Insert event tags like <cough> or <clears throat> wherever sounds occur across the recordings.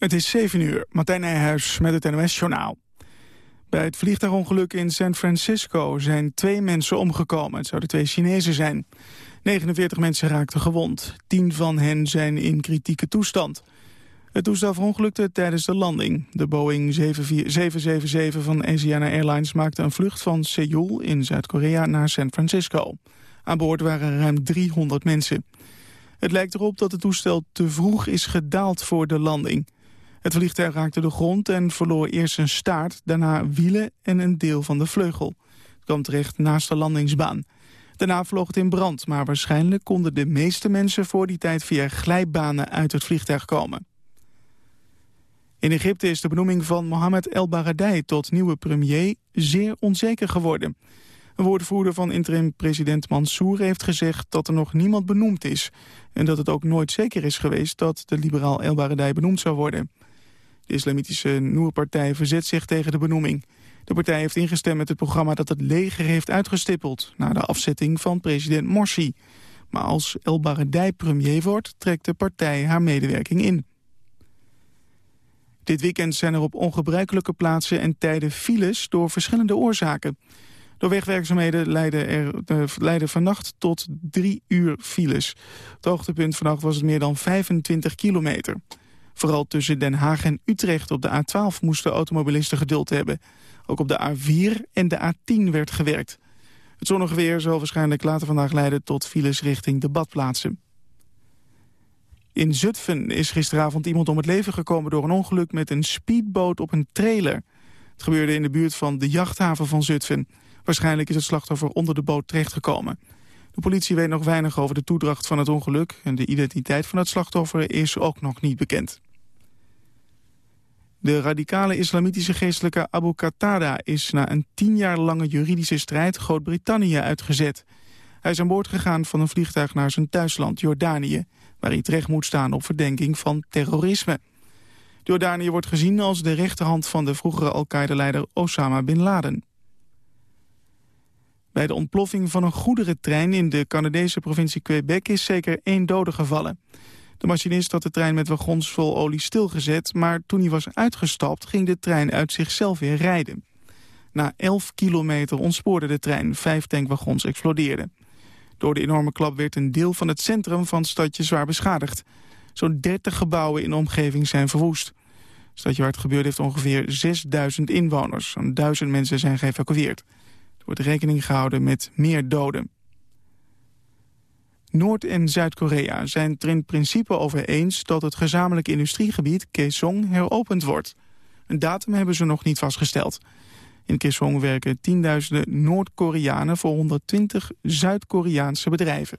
Het is 7 uur. Martijn Nijhuis met het NOS-journaal. Bij het vliegtuigongeluk in San Francisco zijn twee mensen omgekomen. Het zouden twee Chinezen zijn. 49 mensen raakten gewond. Tien van hen zijn in kritieke toestand. Het toestel verongelukte tijdens de landing. De Boeing 777 van Asiana Airlines maakte een vlucht van Seoul in Zuid-Korea naar San Francisco. Aan boord waren ruim 300 mensen. Het lijkt erop dat het toestel te vroeg is gedaald voor de landing. Het vliegtuig raakte de grond en verloor eerst zijn staart, daarna wielen en een deel van de vleugel. Het kwam terecht naast de landingsbaan. Daarna vloog het in brand, maar waarschijnlijk konden de meeste mensen voor die tijd via glijbanen uit het vliegtuig komen. In Egypte is de benoeming van Mohamed El Baradei tot nieuwe premier zeer onzeker geworden. Een woordvoerder van interim-president Mansour heeft gezegd dat er nog niemand benoemd is... en dat het ook nooit zeker is geweest dat de liberaal El Baradei benoemd zou worden. De islamitische Noer-partij verzet zich tegen de benoeming. De partij heeft ingestemd met het programma dat het leger heeft uitgestippeld... na de afzetting van president Morsi. Maar als El Baradei premier wordt, trekt de partij haar medewerking in. Dit weekend zijn er op ongebruikelijke plaatsen en tijden files door verschillende oorzaken. Door wegwerkzaamheden leidden, er, uh, leidden vannacht tot drie uur files. Het hoogtepunt vannacht was het meer dan 25 kilometer. Vooral tussen Den Haag en Utrecht op de A12 moesten automobilisten geduld hebben. Ook op de A4 en de A10 werd gewerkt. Het zonnige weer zal waarschijnlijk later vandaag leiden tot files richting de badplaatsen. In Zutphen is gisteravond iemand om het leven gekomen door een ongeluk met een speedboot op een trailer. Het gebeurde in de buurt van de jachthaven van Zutphen. Waarschijnlijk is het slachtoffer onder de boot terechtgekomen. De politie weet nog weinig over de toedracht van het ongeluk... en de identiteit van het slachtoffer is ook nog niet bekend. De radicale islamitische geestelijke Abu Qatada is na een tien jaar lange juridische strijd Groot-Brittannië uitgezet. Hij is aan boord gegaan van een vliegtuig naar zijn thuisland Jordanië, waar hij terecht moet staan op verdenking van terrorisme. Jordanië wordt gezien als de rechterhand van de vroegere Al-Qaeda-leider Osama Bin Laden. Bij de ontploffing van een goederentrein in de Canadese provincie Quebec is zeker één dode gevallen. De machinist had de trein met wagons vol olie stilgezet... maar toen hij was uitgestapt ging de trein uit zichzelf weer rijden. Na 11 kilometer ontspoorde de trein, vijf tankwagons explodeerden. Door de enorme klap werd een deel van het centrum van het stadje zwaar beschadigd. Zo'n 30 gebouwen in de omgeving zijn verwoest. Het stadje waar het gebeurde heeft ongeveer 6000 inwoners. Zo'n 1000 mensen zijn geëvacueerd. Wordt rekening gehouden met meer doden. Noord- en Zuid-Korea zijn het er in principe over eens dat het gezamenlijke industriegebied Kaesong heropend wordt. Een datum hebben ze nog niet vastgesteld. In Kaesong werken tienduizenden Noord-Koreanen voor 120 Zuid-Koreaanse bedrijven.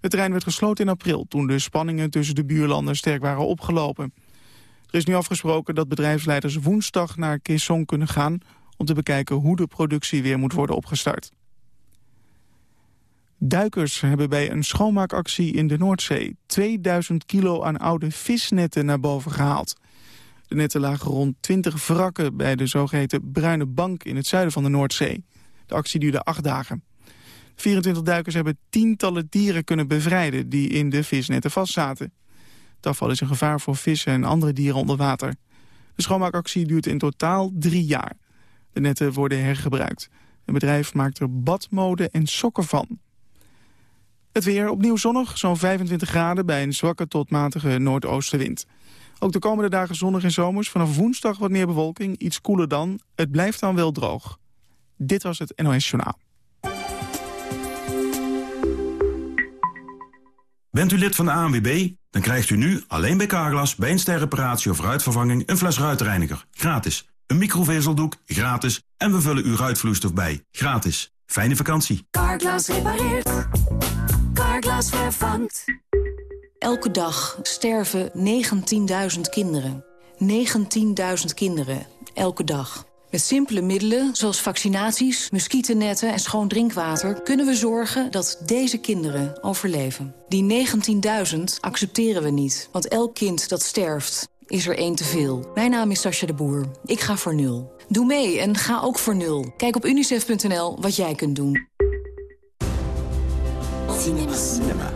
Het terrein werd gesloten in april toen de spanningen tussen de buurlanden sterk waren opgelopen. Er is nu afgesproken dat bedrijfsleiders woensdag naar Kaesong kunnen gaan om te bekijken hoe de productie weer moet worden opgestart. Duikers hebben bij een schoonmaakactie in de Noordzee 2000 kilo aan oude visnetten naar boven gehaald. De netten lagen rond 20 wrakken bij de zogeheten Bruine Bank in het zuiden van de Noordzee. De actie duurde acht dagen. 24 duikers hebben tientallen dieren kunnen bevrijden die in de visnetten vastzaten. Het afval is een gevaar voor vissen en andere dieren onder water. De schoonmaakactie duurt in totaal drie jaar. De netten worden hergebruikt. Het bedrijf maakt er badmode en sokken van. Het weer opnieuw zonnig, zo'n 25 graden bij een zwakke tot matige noordoostenwind. Ook de komende dagen zonnig en zomers. Vanaf woensdag wat meer bewolking, iets koeler dan. Het blijft dan wel droog. Dit was het NOS Journaal. Bent u lid van de ANWB? Dan krijgt u nu alleen bij Carglass bij een sterreparatie of ruitvervanging een fles ruitreiniger. Gratis. Een microvezeldoek. Gratis. En we vullen uw ruitvloeistof bij. Gratis. Fijne vakantie. Carglass repareert. Carglass vervangt. Elke dag sterven 19.000 kinderen. 19.000 kinderen. Elke dag. Met simpele middelen, zoals vaccinaties, muggennetten en schoon drinkwater... kunnen we zorgen dat deze kinderen overleven. Die 19.000 accepteren we niet, want elk kind dat sterft is er één te veel. Mijn naam is Sascha de Boer. Ik ga voor nul. Doe mee en ga ook voor nul. Kijk op unicef.nl wat jij kunt doen. Cinema. Cinema.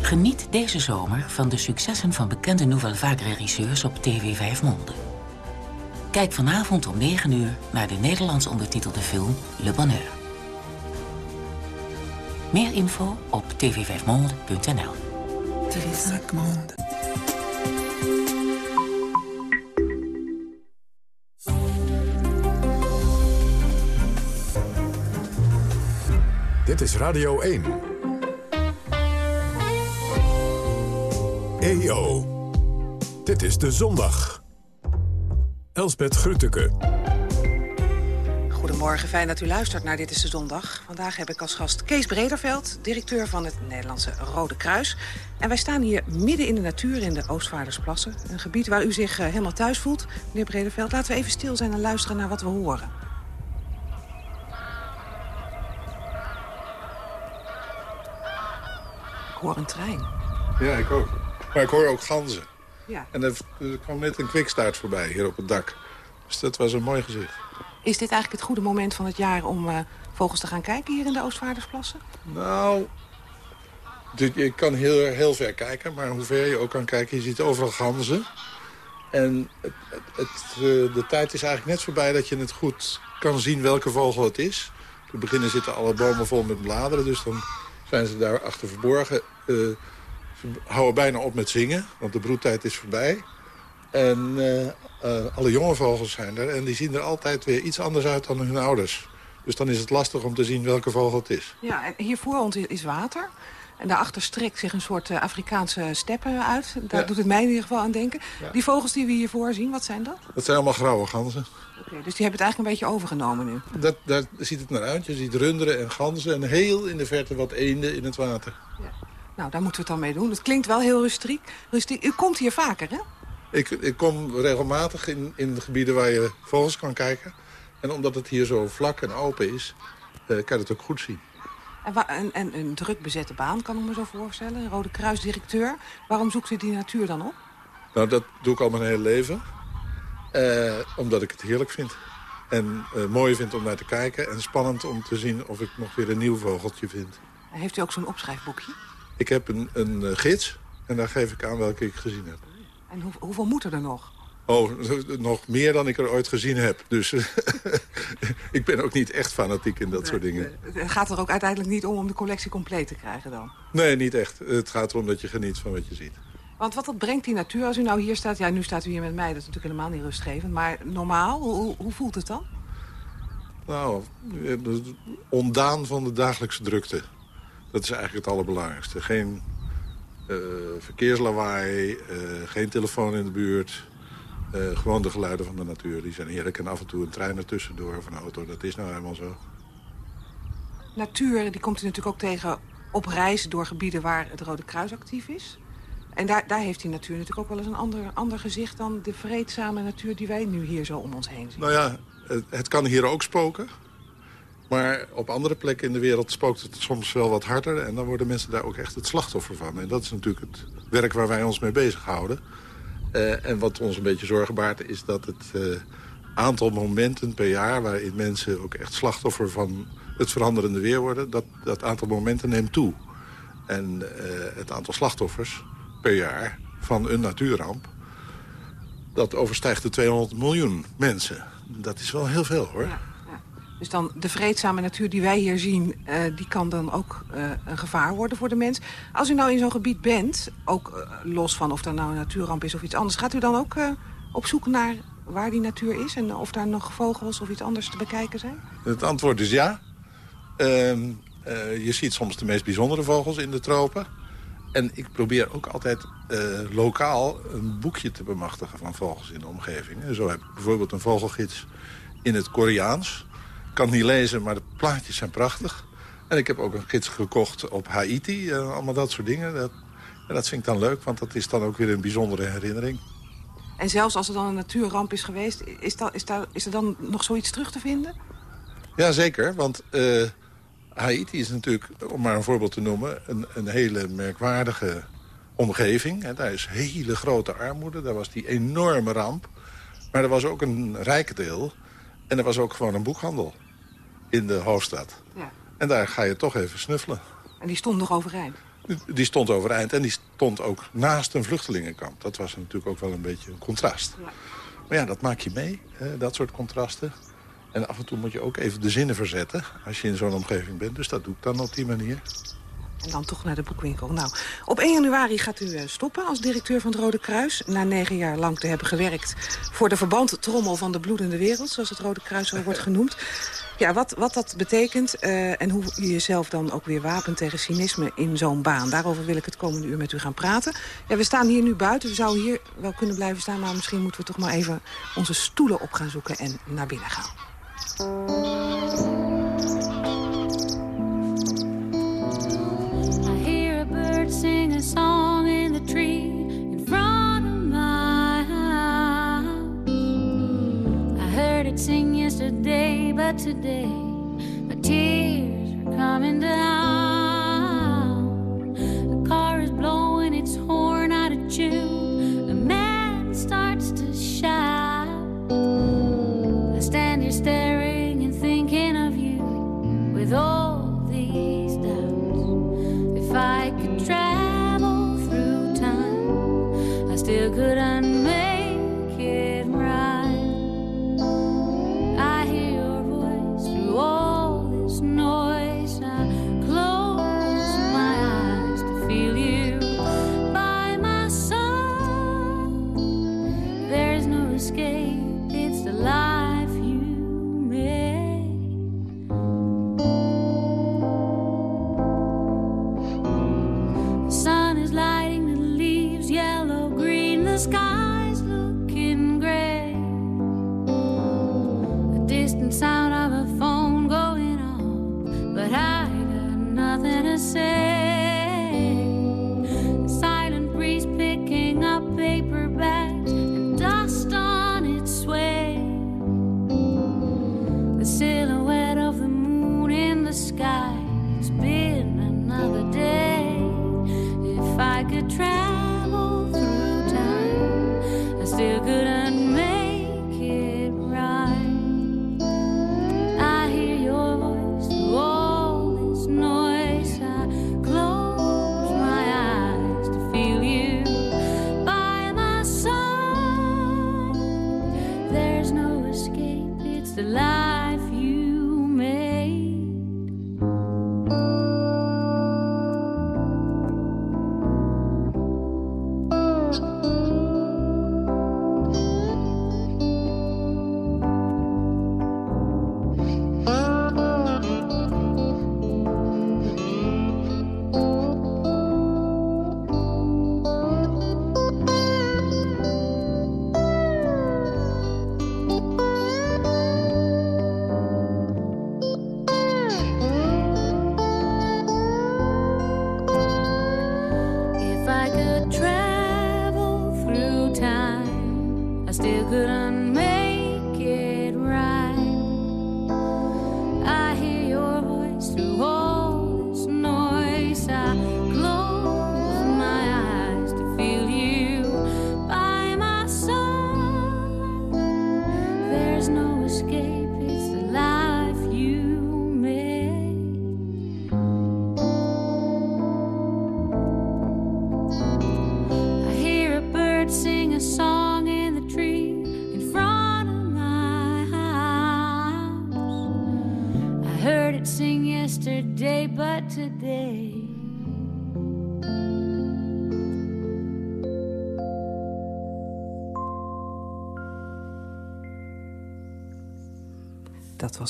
Geniet deze zomer van de successen van bekende Nouvelle Vague regisseurs op TV 5 Monde. Kijk vanavond om 9 uur naar de Nederlands ondertitelde film Le Bonheur. Meer info op tv5monde.nl Dit is Radio 1. EO. Dit is de zondag. Elsbeth Grütke. Goedemorgen, fijn dat u luistert naar Dit is de Zondag. Vandaag heb ik als gast Kees Brederveld, directeur van het Nederlandse Rode Kruis. En wij staan hier midden in de natuur in de Oostvaardersplassen. Een gebied waar u zich eh, helemaal thuis voelt. Meneer Brederveld, laten we even stil zijn en luisteren naar wat we horen. Hoor een trein. Ja, ik ook. Maar ik hoor ook ganzen. Ja. En er, er kwam net een kwikstaart voorbij hier op het dak. Dus dat was een mooi gezicht. Is dit eigenlijk het goede moment van het jaar om eh, vogels te gaan kijken hier in de Oostvaardersplassen? Nou, dit- je kan heel, heel ver kijken, maar hoe ver je ook kan kijken, je ziet overal ganzen. En het, het, het, eh, de tijd is eigenlijk net voorbij dat je het goed kan zien welke vogel het is. Te beginnen zitten alle bomen vol met bladeren, dus dan zijn ze daar achter verborgen. Eh, ze houden bijna op met zingen, want de broedtijd is voorbij. En eh, eh, alle jonge vogels zijn er en die zien er altijd weer iets anders uit dan hun ouders. Dus dan is het lastig om te zien welke vogel het is. Ja, en hier voor ons is- is water. En daarachter strekt zich een soort eh, Afrikaanse steppen uit. Daar Ja. doet het mij in ieder geval aan denken. Ja. Die vogels die we hiervoor zien, wat zijn dat? Dat zijn allemaal grauwe ganzen. Oké, dus die hebben het eigenlijk een beetje overgenomen nu. Dat, daar ziet het naar uit. Je ziet runderen en ganzen en heel in de verte wat eenden in het water. Nou, daar moeten we het dan mee doen. Het klinkt wel heel rustiek. rustiek. U komt hier vaker, hè? Ik, ik kom regelmatig in, in de gebieden waar je vogels kan kijken. En omdat het hier zo vlak en open is, eh, kan je het ook goed zien. En, wa- en, en een druk bezette baan, kan ik me zo voorstellen. Een Rode Kruisdirecteur. Waarom zoekt u die natuur dan op? Nou, dat doe ik al mijn hele leven. Eh, omdat ik het heerlijk vind. En eh, mooi vind om naar te kijken. En spannend om te zien of ik nog weer een nieuw vogeltje vind. Heeft u ook zo'n opschrijfboekje? Ik heb een, een eh, gids. En daar geef ik aan welke ik gezien heb. En hoe, hoeveel moeten er nog? Oh, <laughs> nog meer dan ik er ooit gezien heb. Dus <laughs> ik ben ook niet echt fanatiek in dat soort dingen. Het gaat er ook uiteindelijk niet om om de collectie compleet te krijgen dan. Nee, niet echt. Het gaat erom dat je geniet van wat je ziet. Want wat dat brengt die natuur als u nou hier staat... Ja, nu staat u hier met mij, dat is natuurlijk helemaal niet rustgevend. Maar normaal, hoe, hoe- voelt het dan? Nou, eh, ondaan van de dagelijkse drukte. Dat is eigenlijk het allerbelangrijkste. Geen eh, verkeerslawaai, eh, geen telefoon in de buurt. Eh, gewoon de geluiden van de natuur. Die zijn heerlijk. En af en toe een trein ertussendoor of een auto. Dat is nou helemaal zo. Natuur, die komt u natuurlijk ook tegen op reis door gebieden waar het Rode Kruis actief is. En daar, daar heeft die natuur natuurlijk ook wel eens een ander, ander gezicht... dan de vreedzame natuur die wij nu hier zo om ons heen zien. Nou ja, het, het kan hier ook spoken. Maar op andere plekken in de wereld spookt het soms wel wat harder. En dan worden mensen daar ook echt het slachtoffer van. En dat is natuurlijk het werk waar wij ons mee bezighouden. Eh en wat ons een beetje zorgen baart is dat het eh, aantal momenten per jaar... waarin mensen ook echt slachtoffer van het veranderende weer worden... dat, dat aantal momenten neemt toe. En eh, het aantal slachtoffers per jaar van een natuurramp... dat overstijgt de 200 miljoen mensen. Dat is wel heel veel, hoor. Ja. Dus dan de vreedzame natuur die wij hier zien... eh, die kan dan ook eh, een gevaar worden voor de mens. Als u nou in zo'n gebied bent, ook eh, los van of er nou een natuurramp is of iets anders... gaat u dan ook op zoek naar waar die natuur is... en of daar nog vogels of iets anders te bekijken zijn? Het antwoord is ja. Ehm, eh, je ziet soms de meest bijzondere vogels in de tropen. En ik probeer ook altijd lokaal een boekje te bemachtigen van vogels in de omgeving. En zo heb ik bijvoorbeeld een vogelgids in het Koreaans. Ik kan het niet lezen, maar de plaatjes zijn prachtig. En ik heb ook een gids gekocht op Haiti. eh, allemaal dat soort dingen. Dat, en dat vind ik dan leuk, want dat is dan ook weer een bijzondere herinnering. En zelfs als er dan een natuurramp is geweest... is, dat, is, daar, is er dan nog zoiets terug te vinden? Ja, zeker. Want eh, Haiti is natuurlijk, om maar een voorbeeld te noemen... een, een hele merkwaardige omgeving. En daar is hele grote armoede. Daar was die enorme ramp. Maar er was ook een rijke deel. En er was ook gewoon een boekhandel in de hoofdstad. Ja. En daar ga je toch even snuffelen. En die stond nog overeind. Die stond overeind en die stond ook naast een vluchtelingenkamp. Dat was natuurlijk ook wel een beetje een contrast. Maar ja, dat maak je mee, hè, dat soort contrasten. En af en toe moet je ook even de zinnen verzetten als je in zo'n omgeving bent. Dus dat doe ik dan op die manier. En dan toch naar de boekwinkel. Nou, op 1 januari gaat u eh, stoppen als directeur van het Rode Kruis. Na negen jaar lang te hebben gewerkt voor de verbandtrommel van de bloedende wereld. Zoals het Rode Kruis zo wordt genoemd. Ja, wat, wat dat betekent uh, en hoe u jezelf dan ook weer wapent tegen cynisme in zo'n baan. Daarover wil ik het komende uur met u gaan praten. Ja, we staan hier nu buiten. We zouden hier wel kunnen blijven staan, maar misschien moeten we toch maar even onze stoelen op gaan zoeken en naar binnen gaan. Sing a song in the tree in front of my house. I heard it sing yesterday, but today my tears are coming down. The car is blowing its horn out of tune. good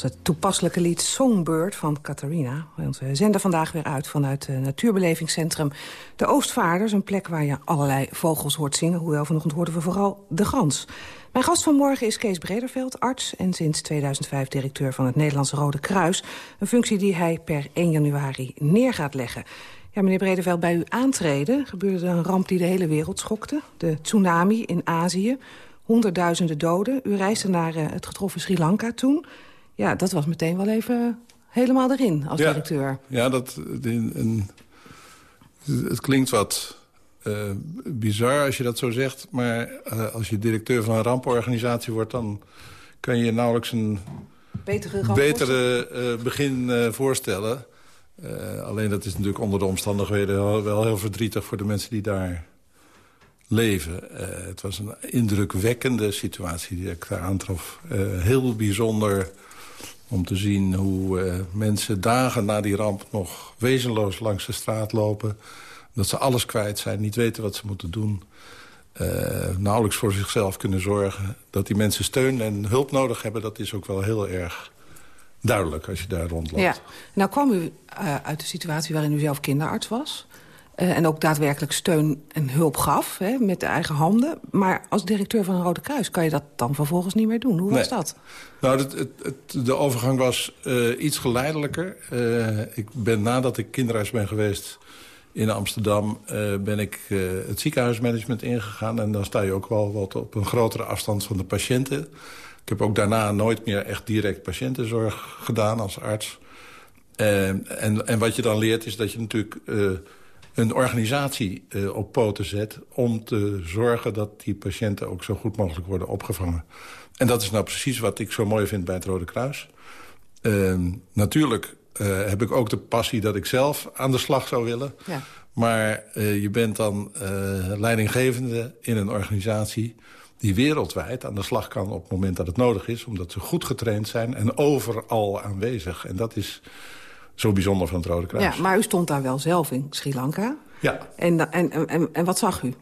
het toepasselijke lied Songbird van Catharina. We zenden vandaag weer uit vanuit het natuurbelevingscentrum De Oostvaarders. Een plek waar je allerlei vogels hoort zingen. Hoewel vanochtend hoorden we vooral de gans. Mijn gast van morgen is Kees Brederveld, arts... en sinds 2005 directeur van het Nederlandse Rode Kruis. Een functie die hij per 1 januari neer gaat leggen. Ja, meneer Brederveld, bij uw aantreden gebeurde een ramp die de hele wereld schokte. De tsunami in Azië, honderdduizenden doden. U reisde naar eh, het getroffen Sri Lanka toen. Ja, dat was meteen wel even helemaal erin als Ja. directeur. Ja, dat, een, een- het klinkt wat eh, bizar als je dat zo zegt. Maar eh, als je directeur van een rampenorganisatie wordt... dan kan je nauwelijks een Betere betere eh, begin voorstellen. Alleen dat is natuurlijk onder de omstandigheden wel, heel verdrietig voor de mensen die daar leven. Het was een indrukwekkende situatie die ik daar aantrof. Heel bijzonder om te zien hoe mensen dagen na die ramp nog wezenloos langs de straat lopen. Dat ze alles kwijt zijn, niet weten wat ze moeten doen. nauwelijks voor zichzelf kunnen zorgen. Dat die mensen steun en hulp nodig hebben, dat is ook wel heel erg duidelijk als je daar rondloopt. Ja. Nou kwam u uh, uit de situatie waarin u zelf kinderarts was. Uh, en ook daadwerkelijk steun en hulp gaf, hè, met de eigen handen. Maar als directeur van een Rode Kruis kan je dat dan vervolgens niet meer doen. Hoe was dat? Nou, het, het, het, de overgang was uh, iets geleidelijker. ik ben nadat ik kinderarts ben geweest in Amsterdam... ben ik het ziekenhuismanagement ingegaan. En dan sta je ook wel wat op een grotere afstand van de patiënten... Ik heb ook daarna nooit meer echt direct patiëntenzorg gedaan als arts. En, en wat je dan leert is dat je natuurlijk een organisatie uh, op poten zet... om te zorgen dat die patiënten ook zo goed mogelijk worden opgevangen. En dat is nou precies wat ik zo mooi vind bij het Rode Kruis. Ehm, natuurlijk heb ik ook de passie dat ik zelf aan de slag zou willen. Ja. Maar je bent dan leidinggevende in een organisatie die wereldwijd aan de slag kan op het moment dat het nodig is... omdat ze goed getraind zijn en overal aanwezig. En dat is zo bijzonder van het Rode Kruis. Ja, maar u stond daar wel zelf in Sri Lanka. Ja. En, en, en, en wat zag u?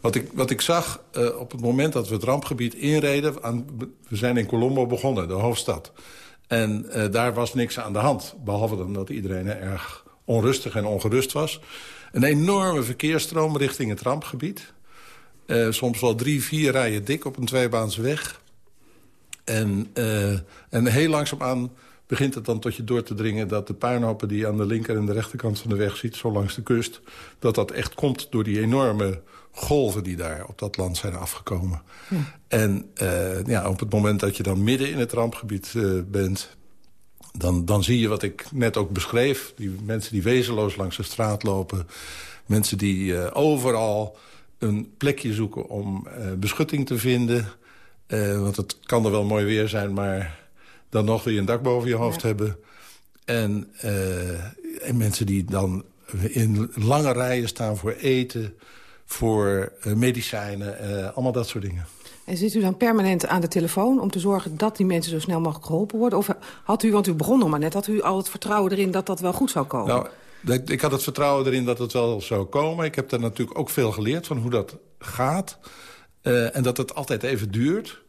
Wat ik, wat ik zag uh, op het moment dat we het rampgebied inreden... Aan, we zijn in Colombo begonnen, de hoofdstad. En uh, daar was niks aan de hand. Behalve dan dat iedereen erg onrustig en ongerust was. Een enorme verkeersstroom richting het rampgebied. Uh, soms wel drie, vier rijen dik op een tweebaanse weg. En, en heel langzaamaan begint het dan tot je door te dringen... dat de puinhopen die je aan de linker en de rechterkant van de weg ziet... zo langs de kust, dat dat echt komt door die enorme golven... die daar op dat land zijn afgekomen. Ja. En uh, ja, op het moment dat je dan midden in het rampgebied bent... Dan, dan zie je wat ik net ook beschreef. Die mensen die wezenloos langs de straat lopen. Mensen die overal een plekje zoeken om beschutting te vinden. Want het kan er wel mooi weer zijn, maar dan nog weer een dak boven je hoofd ja. hebben. En, uh, en mensen die dan in lange rijen staan voor eten, voor medicijnen, allemaal dat soort dingen. En zit u dan permanent aan de telefoon om te zorgen dat die mensen zo snel mogelijk geholpen worden? Of had u, want u begon nog maar net, had u al het vertrouwen erin dat dat wel goed zou komen? Nou, ik had het vertrouwen erin dat het wel zou komen. Ik heb daar natuurlijk ook veel geleerd van hoe dat gaat. Uh, en dat het altijd even duurt.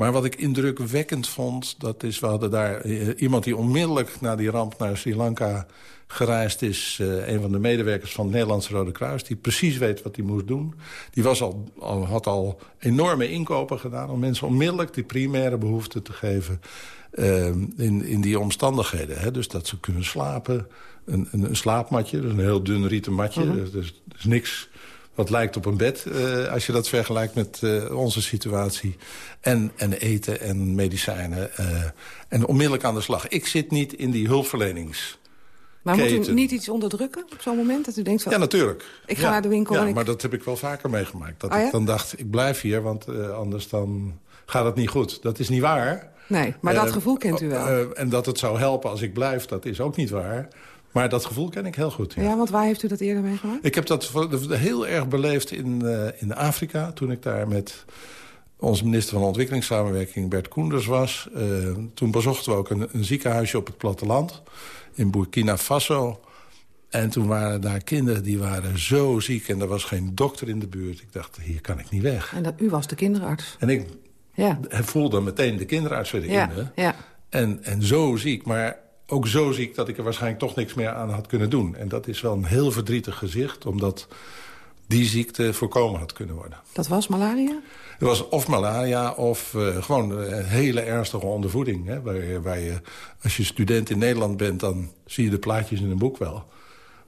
Maar wat ik indrukwekkend vond, dat is... we hadden daar uh, iemand die onmiddellijk na die ramp naar Sri Lanka gereisd is. Uh, een van de medewerkers van het Nederlandse Rode Kruis... die precies weet wat hij moest doen. Die was al, al, had al enorme inkopen gedaan... om mensen onmiddellijk die primaire behoeften te geven... in, in die omstandigheden. Hè? Dus dat ze kunnen slapen, een, een, een slaapmatje. Dus een heel dun rieten matje. -hmm. dus, dus niks wat lijkt op een bed, uh, als je dat vergelijkt met uh, onze situatie. En, en eten en medicijnen. Uh, en onmiddellijk aan de slag. Ik zit niet in die hulpverlenings... Maar moet u niet iets onderdrukken op zo'n moment? Dat u denkt van, ja, natuurlijk. Ik ga naar de winkel ja, en ik... maar dat heb ik wel vaker meegemaakt. Dat oh, ja? ik dan dacht, ik blijf hier, want anders dan gaat het niet goed. Dat is niet waar. Nee, maar dat gevoel kent u wel. en dat het zou helpen als ik blijf, dat is ook niet waar. Maar dat gevoel ken ik heel goed. Ja, ja want waar heeft u dat eerder meegemaakt? Ik heb dat heel erg beleefd in, uh, in Afrika. Toen ik daar met onze minister van Ontwikkelingssamenwerking Bert Koenders was. Uh, toen bezochten we ook een, een, ziekenhuisje op het platteland. In Burkina Faso. En toen waren daar kinderen die waren zo ziek. En er was geen dokter in de buurt. Ik dacht, hier kan ik niet weg. En dat, u was de kinderarts. En ik ja. voelde meteen de kinderarts weer ja. En, en zo ziek. Maar ook zo ziek dat ik er waarschijnlijk toch niks meer aan had kunnen doen. En dat is wel een heel verdrietig gezicht, omdat die ziekte voorkomen had kunnen worden. Dat was malaria? Het was of malaria of uh, gewoon een hele ernstige ondervoeding. Hè, waar, waar, je, als je student in Nederland bent, dan zie je de plaatjes in een boek wel.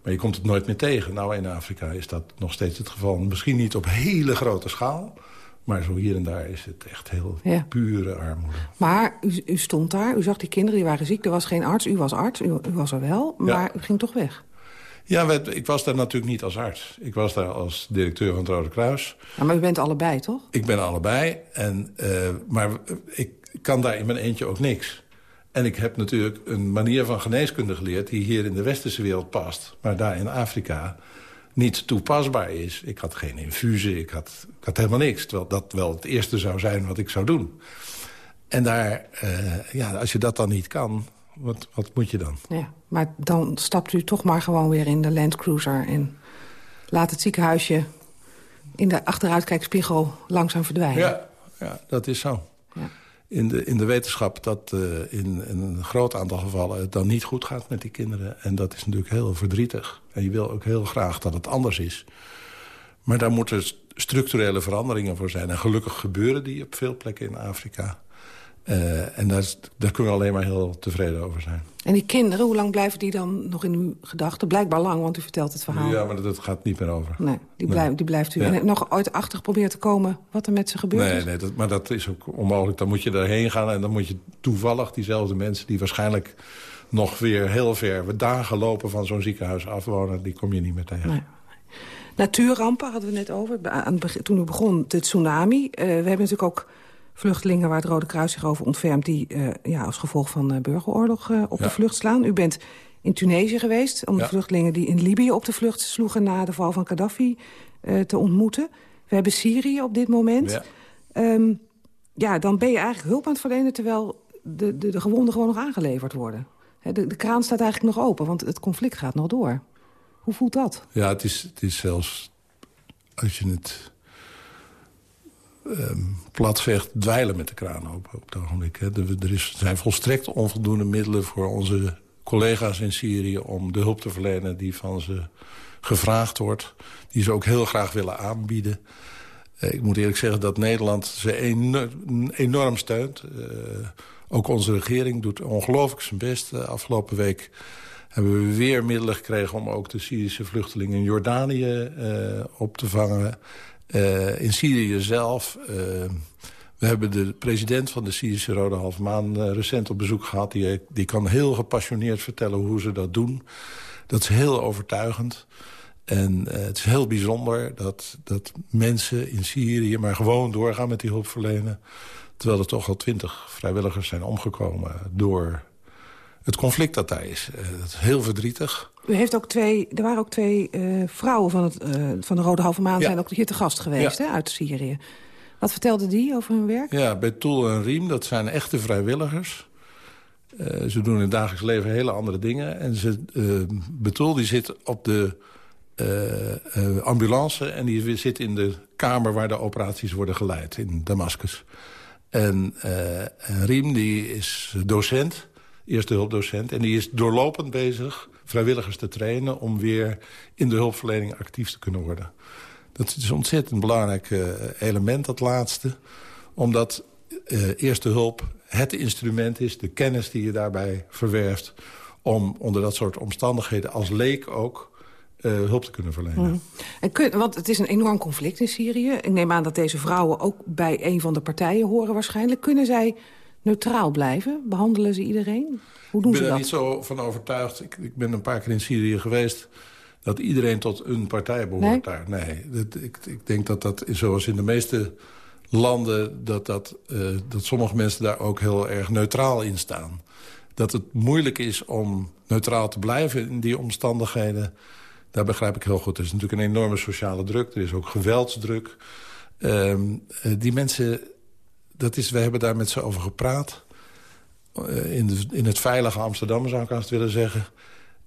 Maar je komt het nooit meer tegen. Nou, in Afrika is dat nog steeds het geval. Misschien niet op hele grote schaal... Maar zo hier en daar is het echt heel ja. pure armoede. Maar u, u, stond daar, u zag die kinderen, die waren ziek. Er was geen arts, u was arts, u, u was er wel. Maar ja. u ging toch weg? Ja, ik was daar natuurlijk niet als arts. Ik was daar als directeur van het Rode Kruis. Ja, maar u bent allebei, toch? Ik ben allebei. En, uh, maar ik kan daar in mijn eentje ook niks. En ik heb natuurlijk een manier van geneeskunde geleerd... die hier in de westerse wereld past. Maar daar in Afrika niet toepasbaar is. Ik had geen infusie, ik had, ik had helemaal niks. Terwijl dat wel het eerste zou zijn wat ik zou doen. En daar, uh, ja, als je dat dan niet kan, wat, wat moet je dan? Ja, maar dan stapt u toch maar gewoon weer in de Land Cruiser... en laat het ziekenhuisje in de achteruitkijkspiegel langzaam verdwijnen. Ja, ja dat is zo. Ja. In, de, in de wetenschap dat uh, in, in, een groot aantal gevallen het dan niet goed gaat met die kinderen. En dat is natuurlijk heel verdrietig. En je wil ook heel graag dat het anders is. Maar daar moeten structurele veranderingen voor zijn. En gelukkig gebeuren die op veel plekken in Afrika. Uh, en daar, daar kunnen we alleen maar heel tevreden over zijn. En die kinderen, hoe lang blijven die dan nog in uw gedachten? Blijkbaar lang, want u vertelt het verhaal. Ja, maar dat, gaat niet meer over. Nee, die, Blijf, die blijft u. En nog ooit achter proberen te komen wat er met ze gebeurt nee, Nee, dat, maar dat is ook onmogelijk. Dan moet je erheen gaan en dan moet je toevallig diezelfde mensen... die waarschijnlijk nog weer heel ver dagen lopen van zo'n ziekenhuis afwonen... die kom je niet meer tegen. Nee. Natuurrampen hadden we net over. Toen u begon, de tsunami. Uh, we hebben natuurlijk ook vluchtelingen waar het Rode Kruis zich over ontfermt... die uh, ja, als gevolg van de burgeroorlog uh, op de vlucht slaan. U bent in Tunesië geweest om de vluchtelingen die in Libië op de vlucht sloegen... na de val van Gaddafi te ontmoeten. We hebben Syrië op dit moment. Ja. Um, ja, dan ben je eigenlijk hulp aan het verlenen... terwijl de, de, de gewonden gewoon nog aangeleverd worden. De, de kraan staat eigenlijk nog open, want het conflict gaat nog door. Hoe voelt dat? Ja, het is, het is zelfs... als je het um, platvecht dweilen met de kraan open op het ogenblik. Hè. Er, is, zijn volstrekt onvoldoende middelen voor onze collega's in Syrië... om de hulp te verlenen die van ze gevraagd wordt. Die ze ook heel graag willen aanbieden. Uh, ik moet eerlijk zeggen dat Nederland ze enorm, steunt. Uh, ook onze regering doet ongelooflijk zijn best. Afgelopen week hebben we weer middelen gekregen... om ook de Syrische vluchtelingen in Jordanië op te vangen. Uh, in Syrië zelf... Uh, we hebben de president van de Syrische Rode Halve Maan uh, recent op bezoek gehad. Die, die kan heel gepassioneerd vertellen hoe ze dat doen. Dat is heel overtuigend. En het is heel bijzonder dat, dat mensen in Syrië maar gewoon doorgaan met die hulp verlenen. Terwijl er toch al twintig vrijwilligers zijn omgekomen door het conflict dat daar is. dat is heel verdrietig. U heeft ook twee, er waren ook twee uh, vrouwen van, het, uh, van de Rode Halve Maan... Ja. zijn ook hier te gast geweest ja. hè, uit Syrië. Wat vertelden die over hun werk? Ja, Betul en Riem, dat zijn echte vrijwilligers. Uh, ze doen in het dagelijks leven hele andere dingen. En ze, Betul die zit op de ambulance... en die zit in de kamer waar de operaties worden geleid in Damascus. En, en Riem die is docent, eerste hulpdocent... en die is doorlopend bezig vrijwilligers te trainen... om weer in de hulpverlening actief te kunnen worden. Dat is een ontzettend belangrijk uh, element, dat laatste. Omdat uh, eerste hulp het instrument is, de kennis die je daarbij verwerft... om onder dat soort omstandigheden als leek ook uh, hulp te kunnen verlenen. Mm. En kun, want het is een enorm conflict in Syrië. Ik neem aan dat deze vrouwen ook bij een van de partijen horen waarschijnlijk. Kunnen zij neutraal blijven? Behandelen ze iedereen? Hoe doen ik ben er niet zo van overtuigd. Ik, ik, ben een paar keer in Syrië geweest... dat iedereen tot een partij behoort nee? daar. Nee, dat, ik, ik, denk dat dat, zoals in de meeste landen... Dat, dat, uh, dat sommige mensen daar ook heel erg neutraal in staan. Dat het moeilijk is om neutraal te blijven in die omstandigheden... daar begrijp ik heel goed. Er is natuurlijk een enorme sociale druk. Er is ook geweldsdruk. Um, uh, die mensen... Dat is, we hebben daar met ze over gepraat. Uh, in, de, in het veilige Amsterdam, zou ik haast willen zeggen.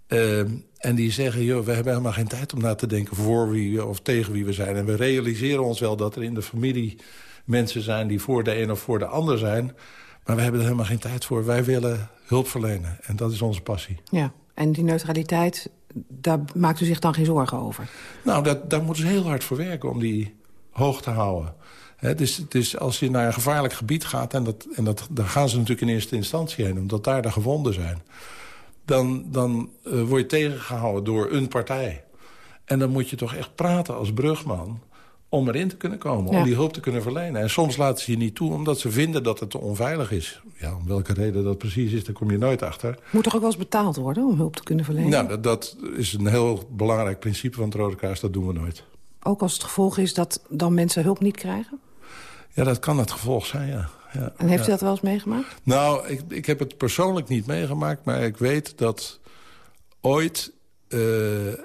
Uh, en die zeggen, joh, we hebben helemaal geen tijd om na te denken... voor wie of tegen wie we zijn. En we realiseren ons wel dat er in de familie mensen zijn... die voor de een of voor de ander zijn. Maar we hebben er helemaal geen tijd voor. Wij willen hulp verlenen. En dat is onze passie. Ja, en die neutraliteit, daar maakt u zich dan geen zorgen over? Nou, dat, daar moeten ze heel hard voor werken om die hoog te houden. He, dus, dus als je naar een gevaarlijk gebied gaat... en, dat, en dat, daar gaan ze natuurlijk in eerste instantie heen... omdat daar de gewonden zijn... dan, dan uh, word je tegengehouden door een partij. En dan moet je toch echt praten als brugman om erin te kunnen komen, ja. om die hulp te kunnen verlenen. En soms laten ze je niet toe, omdat ze vinden dat het te onveilig is. Ja, om welke reden dat precies is, daar kom je nooit achter. Moet toch ook wel eens betaald worden om hulp te kunnen verlenen? Nou, dat, dat is een heel belangrijk principe van het Rode Kruis, dat doen we nooit. Ook als het gevolg is dat dan mensen hulp niet krijgen? Ja, dat kan het gevolg zijn, ja. ja. En heeft ja. u dat wel eens meegemaakt? Nou, ik, ik heb het persoonlijk niet meegemaakt... maar ik weet dat ooit eh,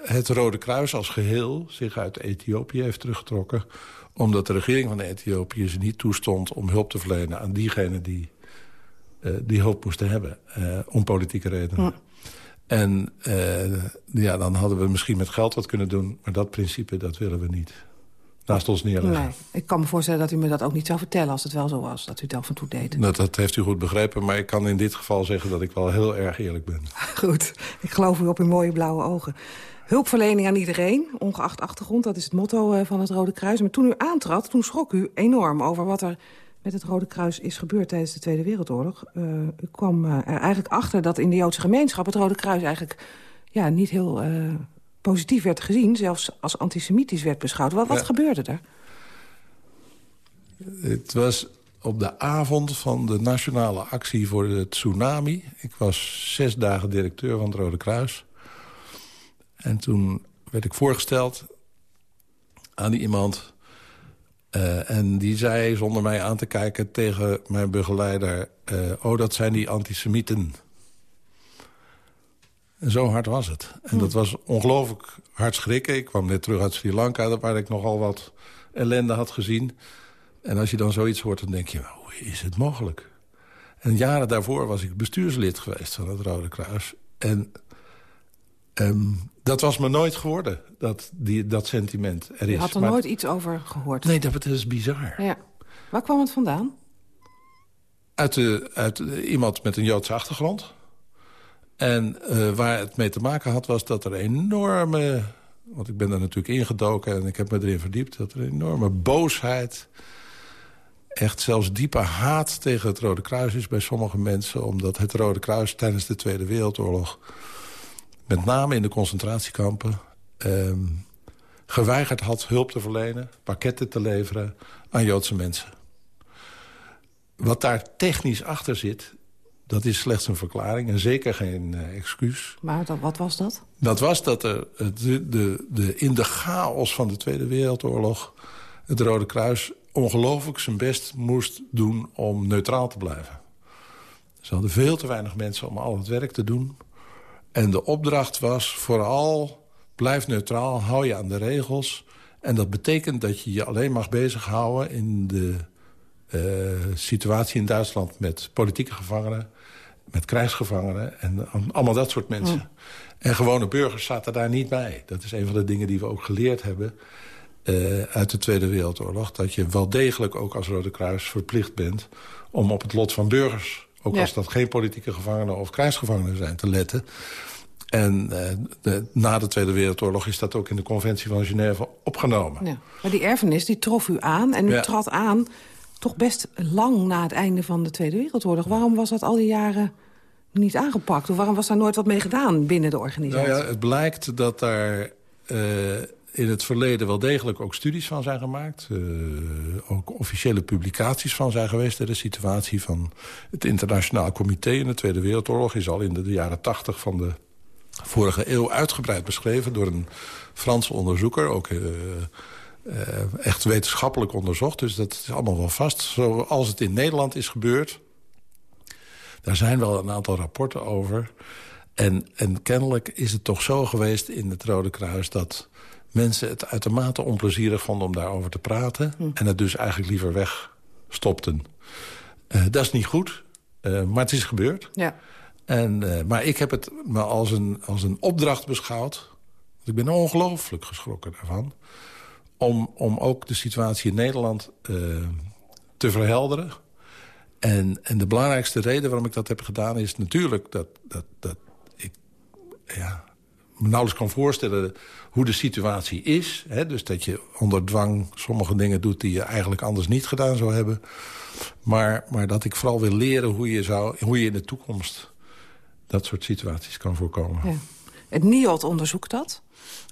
het Rode Kruis als geheel... zich uit Ethiopië heeft teruggetrokken... omdat de regering van Ethiopië ze niet toestond... om hulp te verlenen aan diegenen die, eh, die hulp moesten hebben. eh, om politieke redenen. En eh, ja, dan hadden we misschien met geld wat kunnen doen... maar dat principe, dat willen we niet naast ons neerleggen. Nee. Ik kan me voorstellen dat u me dat ook niet zou vertellen als het wel zo was. Dat u het af en toe deed. Dat, dat heeft u goed begrepen, maar ik kan in dit geval zeggen... dat ik wel heel erg eerlijk ben. <laughs> Goed, ik geloof u op uw mooie blauwe ogen. Hulpverlening aan iedereen, ongeacht achtergrond, dat is het motto eh, van het Rode Kruis. Maar toen u aantrad, toen schrok u enorm over wat er met het Rode Kruis is gebeurd tijdens de Tweede Wereldoorlog. Eh, u kwam eh, er eigenlijk achter dat in de Joodse gemeenschap het Rode Kruis eigenlijk ja, niet heel eh, positief werd gezien. Zelfs als antisemitisch werd beschouwd. Wat, wat Ja. gebeurde er? Het was op de avond van de nationale actie voor de tsunami. Ik was zes dagen directeur van het Rode Kruis. En toen werd ik voorgesteld aan iemand... eh, en die zei, zonder mij aan te kijken tegen mijn begeleider... eh, oh, dat zijn die antisemieten. En zo hard was het. En dat was ongelooflijk hard schrikken. Ik kwam net terug uit Sri Lanka, waar ik nogal wat ellende had gezien. En als je dan zoiets hoort, dan denk je, hoe is het mogelijk? En jaren daarvoor was ik bestuurslid geweest van het Rode Kruis. En ehm, dat was me nooit geworden, dat, die, dat sentiment er is. had er Maar- nooit iets over gehoord. Nee, dat, dat is bizar. Ja. Waar kwam het vandaan? Uit, de, uit de- iemand met een Joodse achtergrond. En eh, waar het mee te maken had, was dat er enorme... want ik ben er natuurlijk ingedoken en ik heb me erin verdiept... dat er enorme boosheid, echt zelfs diepe haat tegen het Rode Kruis is bij sommige mensen... omdat het Rode Kruis tijdens de Tweede Wereldoorlog... met name in de concentratiekampen... ehm, geweigerd had hulp te verlenen, pakketten te leveren aan Joodse mensen. Wat daar technisch achter zit, dat is slechts een verklaring... en zeker geen eh, excuus. Maar dat, wat was dat? Dat was dat er de, de, de, in de chaos van de Tweede Wereldoorlog... het Rode Kruis ongelooflijk zijn best moest doen om neutraal te blijven. Ze hadden veel te weinig mensen om al het werk te doen. En de opdracht was vooral, blijf neutraal, hou je aan de regels. En dat betekent dat je je alleen mag bezighouden in de eh, situatie in Duitsland... met politieke gevangenen, met krijgsgevangenen en allemaal dat soort mensen. En gewone burgers zaten daar niet bij. Dat is een van de dingen die we ook geleerd hebben eh, uit de Tweede Wereldoorlog. Dat je wel degelijk ook als Rode Kruis verplicht bent... om op het lot van burgers, ook Ja. als dat geen politieke gevangenen of krijgsgevangenen zijn, te letten. En eh, de- na de Tweede Wereldoorlog is dat ook in de conventie van Genève opgenomen. Ja. Maar die erfenis die trof u aan en u Ja. trad aan toch best lang na het einde van de Tweede Wereldoorlog. Waarom was dat al die jaren niet aangepakt? Of waarom was daar nooit wat mee gedaan binnen de organisatie? Nou ja, het blijkt dat daar eh, in het verleden wel degelijk ook studies van zijn gemaakt. eh, ook officiële publicaties van zijn geweest. De situatie van het internationaal comité in de Tweede Wereldoorlog... is al in de, jaren tachtig van de vorige eeuw uitgebreid beschreven... door een Franse onderzoeker, ook eh, eh, echt wetenschappelijk onderzocht. Dus dat is allemaal wel vast. Zoals het in Nederland is gebeurd... Daar zijn wel een aantal rapporten over. En, en kennelijk is het toch zo geweest in het Rode Kruis... dat mensen het uitermate onplezierig vonden om daarover te praten... en het dus eigenlijk liever wegstopten. Eh dat is niet goed, eh, maar het is gebeurd. Ja. En, eh, maar ik heb het me als een, als een opdracht beschouwd. Ik ben ongelooflijk geschrokken daarvan. Om, om ook de situatie in Nederland te verhelderen. En, en de belangrijkste reden waarom ik dat heb gedaan is natuurlijk dat, dat, dat ik ja, nauwelijks kan voorstellen hoe de situatie is. Hè? Dus dat je onder dwang sommige dingen doet die je eigenlijk anders niet gedaan zou hebben. Maar, maar dat ik vooral wil leren hoe je, zou, hoe je in de toekomst dat soort situaties kan voorkomen. Ja. Het NIOD onderzoekt dat.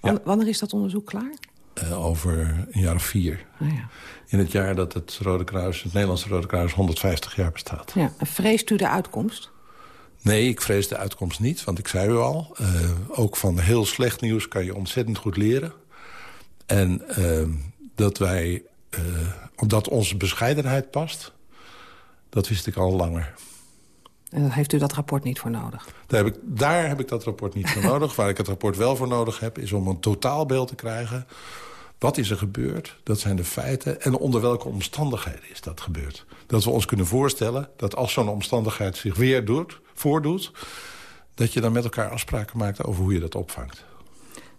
Ja. Wanneer is dat onderzoek klaar? Eh, over een jaar of vier. Nou ja. In het jaar dat het Rode Kruis, het Nederlandse Rode Kruis 150 jaar bestaat. Ja. En vreest u de uitkomst? Nee, ik vrees de uitkomst niet, want ik zei u al... eh, ook van heel slecht nieuws kan je ontzettend goed leren. En eh, dat wij, eh, omdat onze bescheidenheid past... Dat wist ik al langer. En heeft u dat rapport niet voor nodig? Daar heb, ik, daar heb ik dat rapport niet voor <laughs> nodig. Waar ik het rapport wel voor nodig heb, is om een totaalbeeld te krijgen. Wat is er gebeurd? Dat zijn de feiten. En onder welke omstandigheden is dat gebeurd? Dat we ons kunnen voorstellen dat als zo'n omstandigheid zich weer doet, voordoet... dat je dan met elkaar afspraken maakt over hoe je dat opvangt.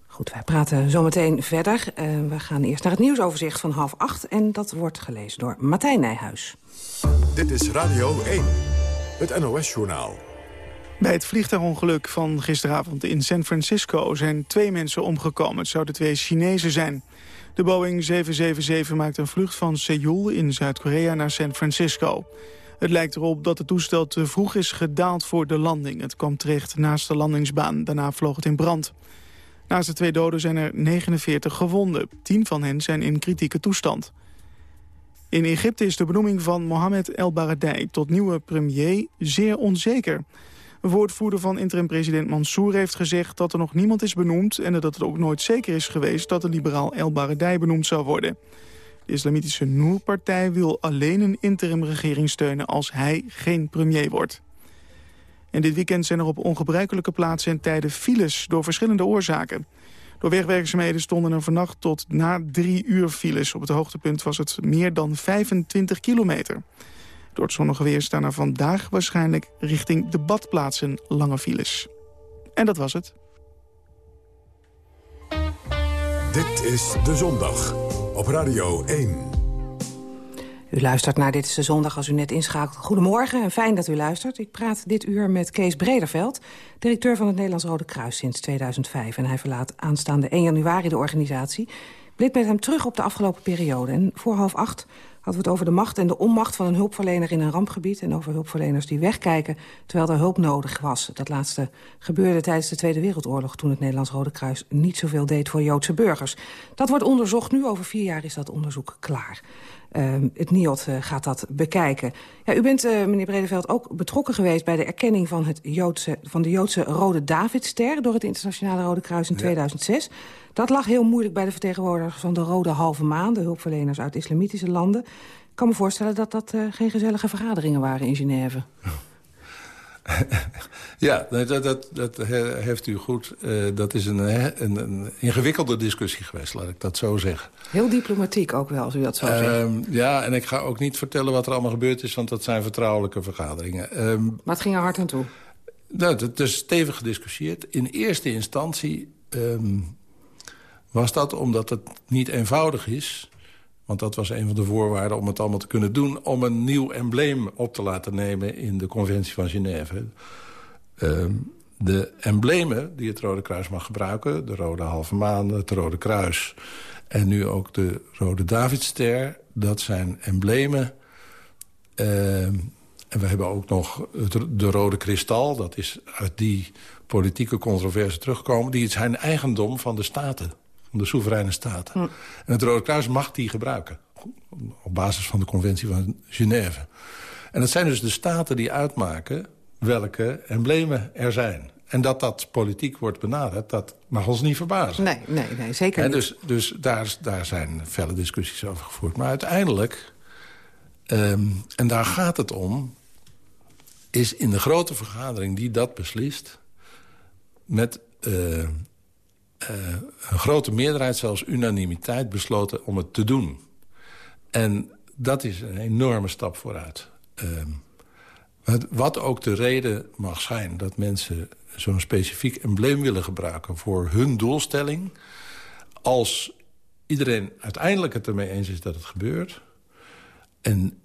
Goed, wij praten zometeen verder. Uh, we gaan eerst naar het nieuwsoverzicht van half acht. En dat wordt gelezen door Martijn Nijhuis. Dit is Radio 1, het NOS-journaal. Bij het vliegtuigongeluk van gisteravond in San Francisco zijn twee mensen omgekomen. Het zouden twee Chinezen zijn. De Boeing 777 maakte een vlucht van Seoul in Zuid-Korea naar San Francisco. Het lijkt erop dat het toestel te vroeg is gedaald voor de landing. Het kwam terecht naast de landingsbaan. Daarna vloog het in brand. Naast de twee doden zijn er 49 gewonden. Tien van hen zijn in kritieke toestand. In Egypte is de benoeming van Mohamed El Baradei tot nieuwe premier zeer onzeker. Een woordvoerder van interim-president Mansour heeft gezegd dat er nog niemand is benoemd... en dat het ook nooit zeker is geweest dat de liberaal El Baradei benoemd zou worden. De islamitische Noor-partij wil alleen een interim-regering steunen als hij geen premier wordt. En dit weekend zijn er op ongebruikelijke plaatsen en tijden files door verschillende oorzaken. Door wegwerkzaamheden stonden er vannacht tot na drie uur files. Op het hoogtepunt was het meer dan 25 kilometer. Door het zonnige weer staan er vandaag waarschijnlijk richting de badplaatsen lange files. En dat was het. Dit is De Zondag op Radio 1. U luistert naar Dit is de Zondag als u net inschakelt. Goedemorgen en fijn dat u luistert. Ik praat dit uur met Kees Brederveld, directeur van het Nederlands Rode Kruis sinds 2005. En hij verlaat aanstaande 1 januari de organisatie. Ik blik met hem terug op de afgelopen periode. En voor half acht hadden we het over de macht en de onmacht van een hulpverlener in een rampgebied... en over hulpverleners die wegkijken terwijl er hulp nodig was. Dat laatste gebeurde tijdens de Tweede Wereldoorlog... toen het Nederlands Rode Kruis niet zoveel deed voor Joodse burgers. Dat wordt onderzocht nu. Over vier jaar is dat onderzoek klaar. Uh, het NIOD uh, gaat dat bekijken. Ja, u bent, uh, meneer Bredeveld, ook betrokken geweest... bij de erkenning van, het Joodse, van de Joodse Rode Davidster... door het Internationale Rode Kruis in ja. 2006. Dat lag heel moeilijk bij de vertegenwoordigers van de Rode Halve Maan... de hulpverleners uit islamitische landen. Ik kan me voorstellen dat dat uh, geen gezellige vergaderingen waren in Genève. <laughs> ja, dat, dat, dat heeft u goed. Uh, dat is een, een, een, ingewikkelde discussie geweest, laat ik dat zo zeggen. Heel diplomatiek ook wel, als u dat zo zegt. Uh, ja, en ik ga ook niet vertellen wat er allemaal gebeurd is... want dat zijn vertrouwelijke vergaderingen. Um, maar het ging er hard aan toe? Nou, het is stevig gediscussieerd. In eerste instantie um, was dat omdat het niet eenvoudig is... Want dat was een van de voorwaarden om het allemaal te kunnen doen... om een nieuw embleem op te laten nemen in de conventie van Genève. Uh, de emblemen die het Rode Kruis mag gebruiken... de Rode Halve Maan, het Rode Kruis en nu ook de Rode Davidster... dat zijn emblemen... Uh, en we hebben ook nog de Rode Kristal. Dat is uit die politieke controverse terugkomen. Die zijn eigendom van de staten van de soevereine staten. Hm. En het Rode Kruis mag die gebruiken. Op basis van de conventie van Genève. En dat zijn dus de staten die uitmaken welke emblemen er zijn. En dat dat politiek wordt benaderd, dat mag ons niet verbazen. Nee, nee, nee zeker niet. dus dus daar, daar zijn felle discussies over gevoerd. Maar uiteindelijk, um, en daar gaat het om... is in de grote vergadering die dat beslist... met uh, een grote meerderheid, zelfs unanimiteit, besloten om het te doen. En dat is een enorme stap vooruit. Wat, wat ook de reden mag zijn dat mensen zo'n specifiek embleem willen gebruiken... voor hun doelstelling, als iedereen uiteindelijk het ermee eens is dat het gebeurt... en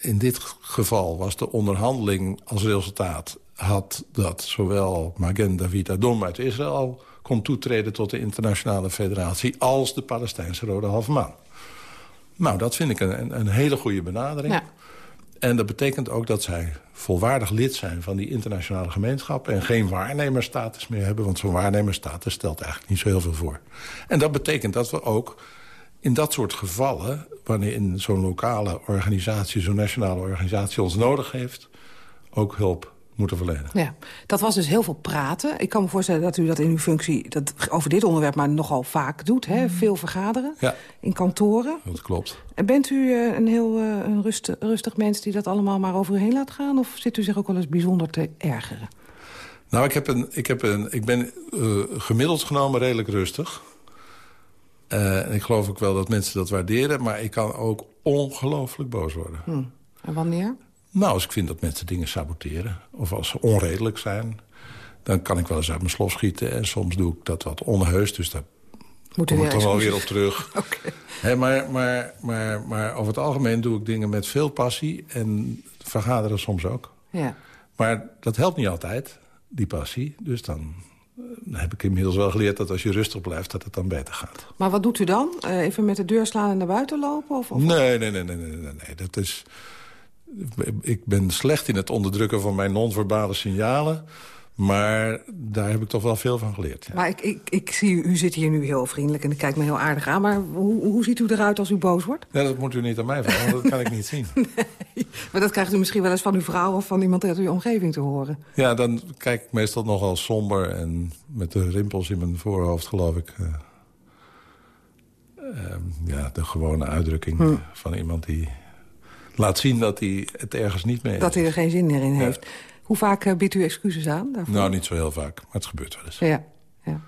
in dit geval was de onderhandeling als resultaat... had dat zowel Magen David Adom uit Israël kon toetreden tot de internationale federatie... als de Palestijnse Rode Halve Maan. Nou, dat vind ik een, een hele goede benadering. Ja. En dat betekent ook dat zij volwaardig lid zijn van die internationale gemeenschap... en geen waarnemerstatus meer hebben, want zo'n waarnemerstatus stelt eigenlijk niet zo heel veel voor. En dat betekent dat we ook in dat soort gevallen... wanneer in zo'n lokale organisatie, zo'n nationale organisatie ons nodig heeft... ook hulp moeten verlenen. Ja, dat was dus heel veel praten. Ik kan me voorstellen dat u dat in uw functie... Dat over dit onderwerp maar nogal vaak doet. Hè? Veel vergaderen Ja. in kantoren. Dat klopt. En bent u eh, een heel eh, een rustig, rustig mens die dat allemaal maar over u heen laat gaan? Of zit u zich ook wel eens bijzonder te ergeren? Nou, ik, heb een, ik, heb een, ik ben eh, gemiddeld genomen redelijk rustig. En ik geloof ook wel dat mensen dat waarderen. Maar ik kan ook ongelooflijk boos worden. Hm. En wanneer? Nou, als ik vind dat mensen dingen saboteren. Of als ze onredelijk zijn. Dan kan ik wel eens uit mijn slof schieten. En soms doe ik dat wat onheus. Dus daar Moet kom ik toch wel weer op terug. <laughs> Oké. Hè, maar, maar, maar, maar over het algemeen doe ik dingen met veel passie. En vergaderen soms ook. Ja. Maar dat helpt niet altijd, die passie. Dus dan eh, heb ik inmiddels wel geleerd dat als je rustig blijft... dat het dan beter gaat. Maar wat doet u dan? Eh, even met de deur slaan en naar buiten lopen? Of, of... Nee, nee, nee, nee, nee, nee. Dat is... Ik ben slecht in het onderdrukken van mijn non-verbale signalen. Maar daar heb ik toch wel veel van geleerd. ja. Maar ik, ik, ik zie u, u zit hier nu heel vriendelijk en ik kijk me heel aardig aan. Maar hoe, hoe ziet u eruit als u boos wordt? Ja, dat moet u niet aan mij vragen, want dat kan ik niet zien. <laughs> Maar dat krijgt u misschien wel eens van uw vrouw of van iemand uit uw omgeving te horen. Ja, dan kijk ik meestal nogal somber en met de rimpels in mijn voorhoofd, geloof ik. eh, ehm, ja, de gewone uitdrukking Hm. van iemand die laat zien dat hij het ergens niet mee Dat heeft. hij er geen zin meer in Ja. heeft. Hoe vaak eh, biedt u excuses aan daarvoor? Nou, niet zo heel vaak, maar het gebeurt wel eens. Ja, ja.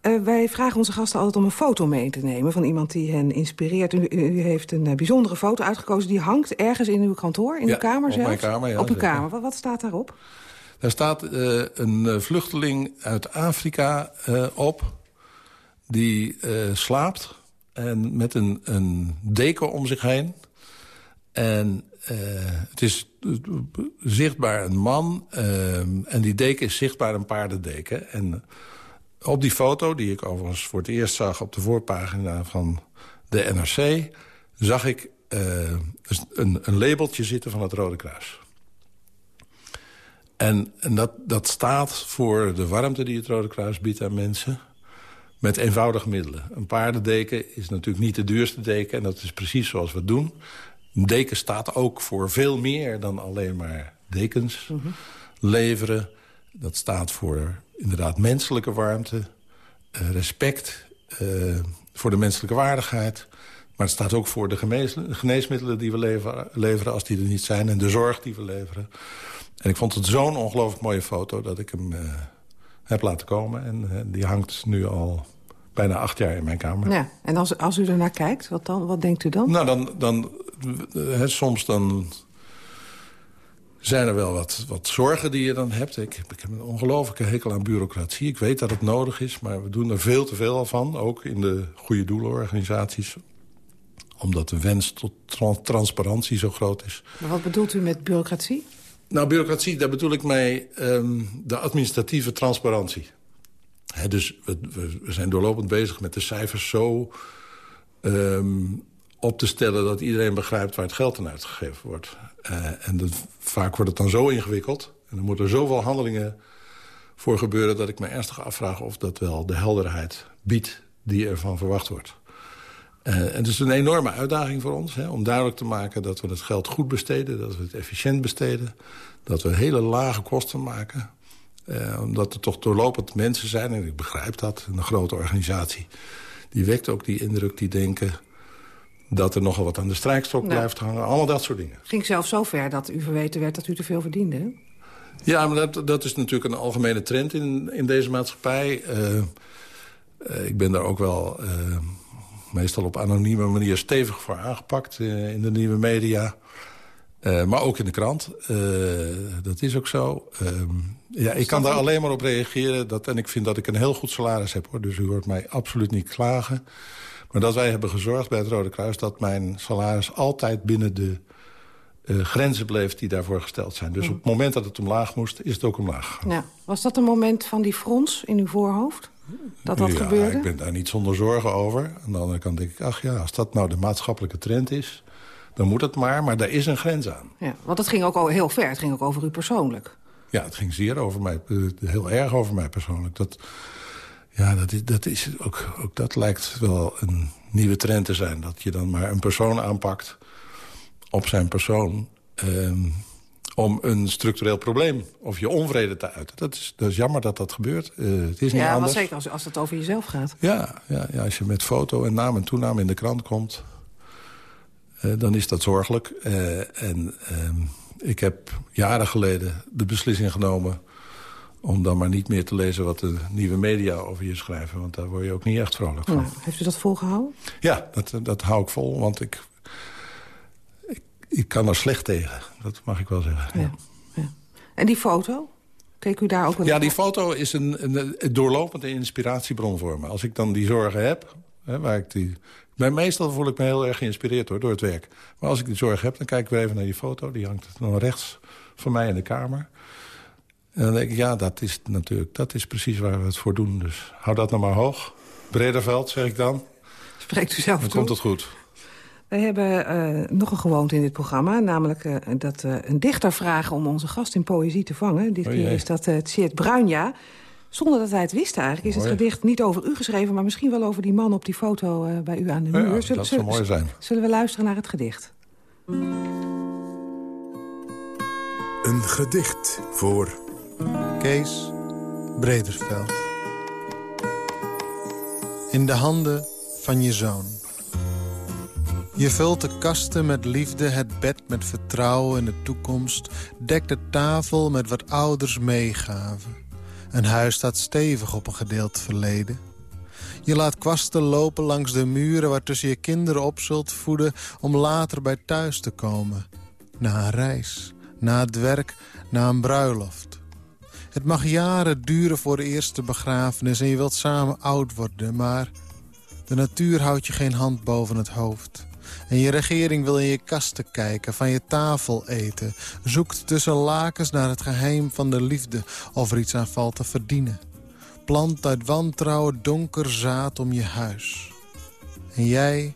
Eh, wij vragen onze gasten altijd om een foto mee te nemen... van iemand die hen inspireert. U, u heeft een eh, bijzondere foto uitgekozen. Die hangt ergens in uw kantoor, in Ja, uw kamer op zelfs? mijn kamer, ja, Op uw zeker. kamer. Wat, wat staat daarop? Daar staat een vluchteling uit Afrika op... die slaapt en met een, een deken om zich heen. En eh, het is zichtbaar een man eh, en die deken is zichtbaar een paardendeken. En op die foto, die ik overigens voor het eerst zag op de voorpagina van de NRC... zag ik eh, een, een labeltje zitten van het Rode Kruis. En, en dat, dat staat voor de warmte die het Rode Kruis biedt aan mensen... met eenvoudige middelen. Een paardendeken is natuurlijk niet de duurste deken... en dat is precies zoals we het doen. Een deken staat ook voor veel meer dan alleen maar dekens leveren. Dat staat voor inderdaad menselijke warmte, eh, respect... eh, voor de menselijke waardigheid... Maar het staat ook voor de genees- geneesmiddelen die we leveren, leveren als die er niet zijn... en de zorg die we leveren. En ik vond het zo'n ongelooflijk mooie foto dat ik hem eh, heb laten komen. En die hangt nu al bijna acht jaar in mijn kamer. Ja. En als, als u ernaar kijkt, wat, dan, wat denkt u dan? Nou, dan, dan hè, soms dan zijn er wel wat, wat zorgen die je dan hebt. Ik, ik heb een ongelofelijke hekel aan bureaucratie. Ik weet dat het nodig is, maar we doen er veel te veel van. Ook in de goede doelenorganisaties. Omdat de wens tot tran- transparantie zo groot is. Maar wat bedoelt u met bureaucratie? Nou, bureaucratie, daar bedoel ik mee ehm, de administratieve transparantie. Dus we, we, we zijn doorlopend bezig met de cijfers zo ehm, op te stellen... dat iedereen begrijpt waar het geld aan uitgegeven wordt. Eh, en dat, vaak wordt het dan zo ingewikkeld. En dan moeten er zoveel handelingen voor gebeuren... dat ik me ernstig afvraag of dat wel de helderheid biedt die ervan verwacht wordt. Eh, en het is een enorme uitdaging voor ons hè, om duidelijk te maken dat we het geld goed besteden, dat we het efficiënt besteden, dat we hele lage kosten maken. Eh, omdat er toch doorlopend mensen zijn, en ik begrijp dat, een grote organisatie, die wekt ook die indruk, die denken dat er nogal wat aan de strijkstok Nou. blijft hangen. Allemaal dat soort dingen. ging zelfs zo ver dat u verweten werd dat u te veel verdiende. hè? Ja, maar dat, dat is natuurlijk een algemene trend in, in deze maatschappij. Eh, eh, ik ben daar ook wel eh, meestal op anonieme manier stevig voor aangepakt in de nieuwe media. Maar ook in de krant. Dat is ook zo. Ja, ik kan daar alleen maar op reageren. Dat, en ik vind dat ik een heel goed salaris heb. hoor. Dus u hoort mij absoluut niet klagen. Maar dat wij hebben gezorgd bij het Rode Kruis... dat mijn salaris altijd binnen de eh, grenzen bleef die daarvoor gesteld zijn. Dus op het moment dat het omlaag moest, is het ook omlaag. gegaan. Ja. Was dat een moment van die frons in uw voorhoofd? Dat dat ja, gebeurde? ik ben daar niet zonder zorgen over. Aan de andere kant denk ik, ach ja, als dat nou de maatschappelijke trend is... dan moet het maar, maar daar is een grens aan. Ja, want het ging ook al heel ver. Het ging ook over u persoonlijk. Ja, het ging zeer over mij, eh, heel erg over mij persoonlijk. Dat, ja, dat is, dat is ook, ook dat lijkt wel een nieuwe trend te zijn. Dat je dan maar een persoon aanpakt op zijn persoon... ehm, om een structureel probleem of je onvrede te uiten. Dat is, dat is jammer dat dat gebeurt. Uh, het is niet ja, anders. maar zeker als, als het over jezelf gaat. Ja, ja, ja, als je met foto en naam en toename in de krant komt... Uh, dan is dat zorgelijk. Uh, en ehm, ik heb jaren geleden de beslissing genomen... om dan maar niet meer te lezen wat de nieuwe media over je schrijven. Want daar word je ook niet echt vrolijk van. Heeft u dat volgehouden? Ja, dat, dat hou ik vol. Want ik, ik, ik kan er slecht tegen. Dat mag ik wel zeggen. Ja. ja. En die foto? Keek u daar ook wel Ja, die foto is een, een, een doorlopende inspiratiebron voor me. Als ik dan die zorgen heb, hè, waar ik die... Maar meestal voel ik me heel erg geïnspireerd hoor, door het werk. Maar als ik die zorg heb, dan kijk ik weer even naar die foto. Die hangt dan rechts van mij in de kamer. En dan denk ik, ja, dat is natuurlijk dat is precies waar we het voor doen. Dus hou dat nou maar hoog. Brederveld, zeg ik dan. Spreekt u zelf Dan toe? komt het goed. We hebben uh, nog een gewoonte in dit programma. Namelijk uh, dat uh, een dichter vragen om onze gast in poëzie te vangen. Dit Oh keer is dat uh, Tjeerd Bruinja. Zonder dat hij het wist eigenlijk is het gedicht niet over u geschreven... maar misschien wel over die man op die foto uh, bij u aan de Ja, muur. dat zou mooi zijn. Zullen we luisteren naar het gedicht? Een gedicht voor Kees Brederveld. In de handen van je zoon. Je vult de kasten met liefde, het bed met vertrouwen in de toekomst. Dekt de tafel met wat ouders meegaven. Een huis staat stevig op een gedeeld verleden. Je laat kwasten lopen langs de muren waartussen je kinderen op zult voeden... om later bij thuis te komen. Na een reis, na het werk, na een bruiloft. Het mag jaren duren voor de eerste begrafenis en je wilt samen oud worden, maar... de natuur houdt je geen hand boven het hoofd. En je regering wil in je kasten kijken, van je tafel eten. Zoekt tussen lakens naar het geheim van de liefde of er iets aan valt te verdienen. Plant uit wantrouwen donker zaad om je huis. En jij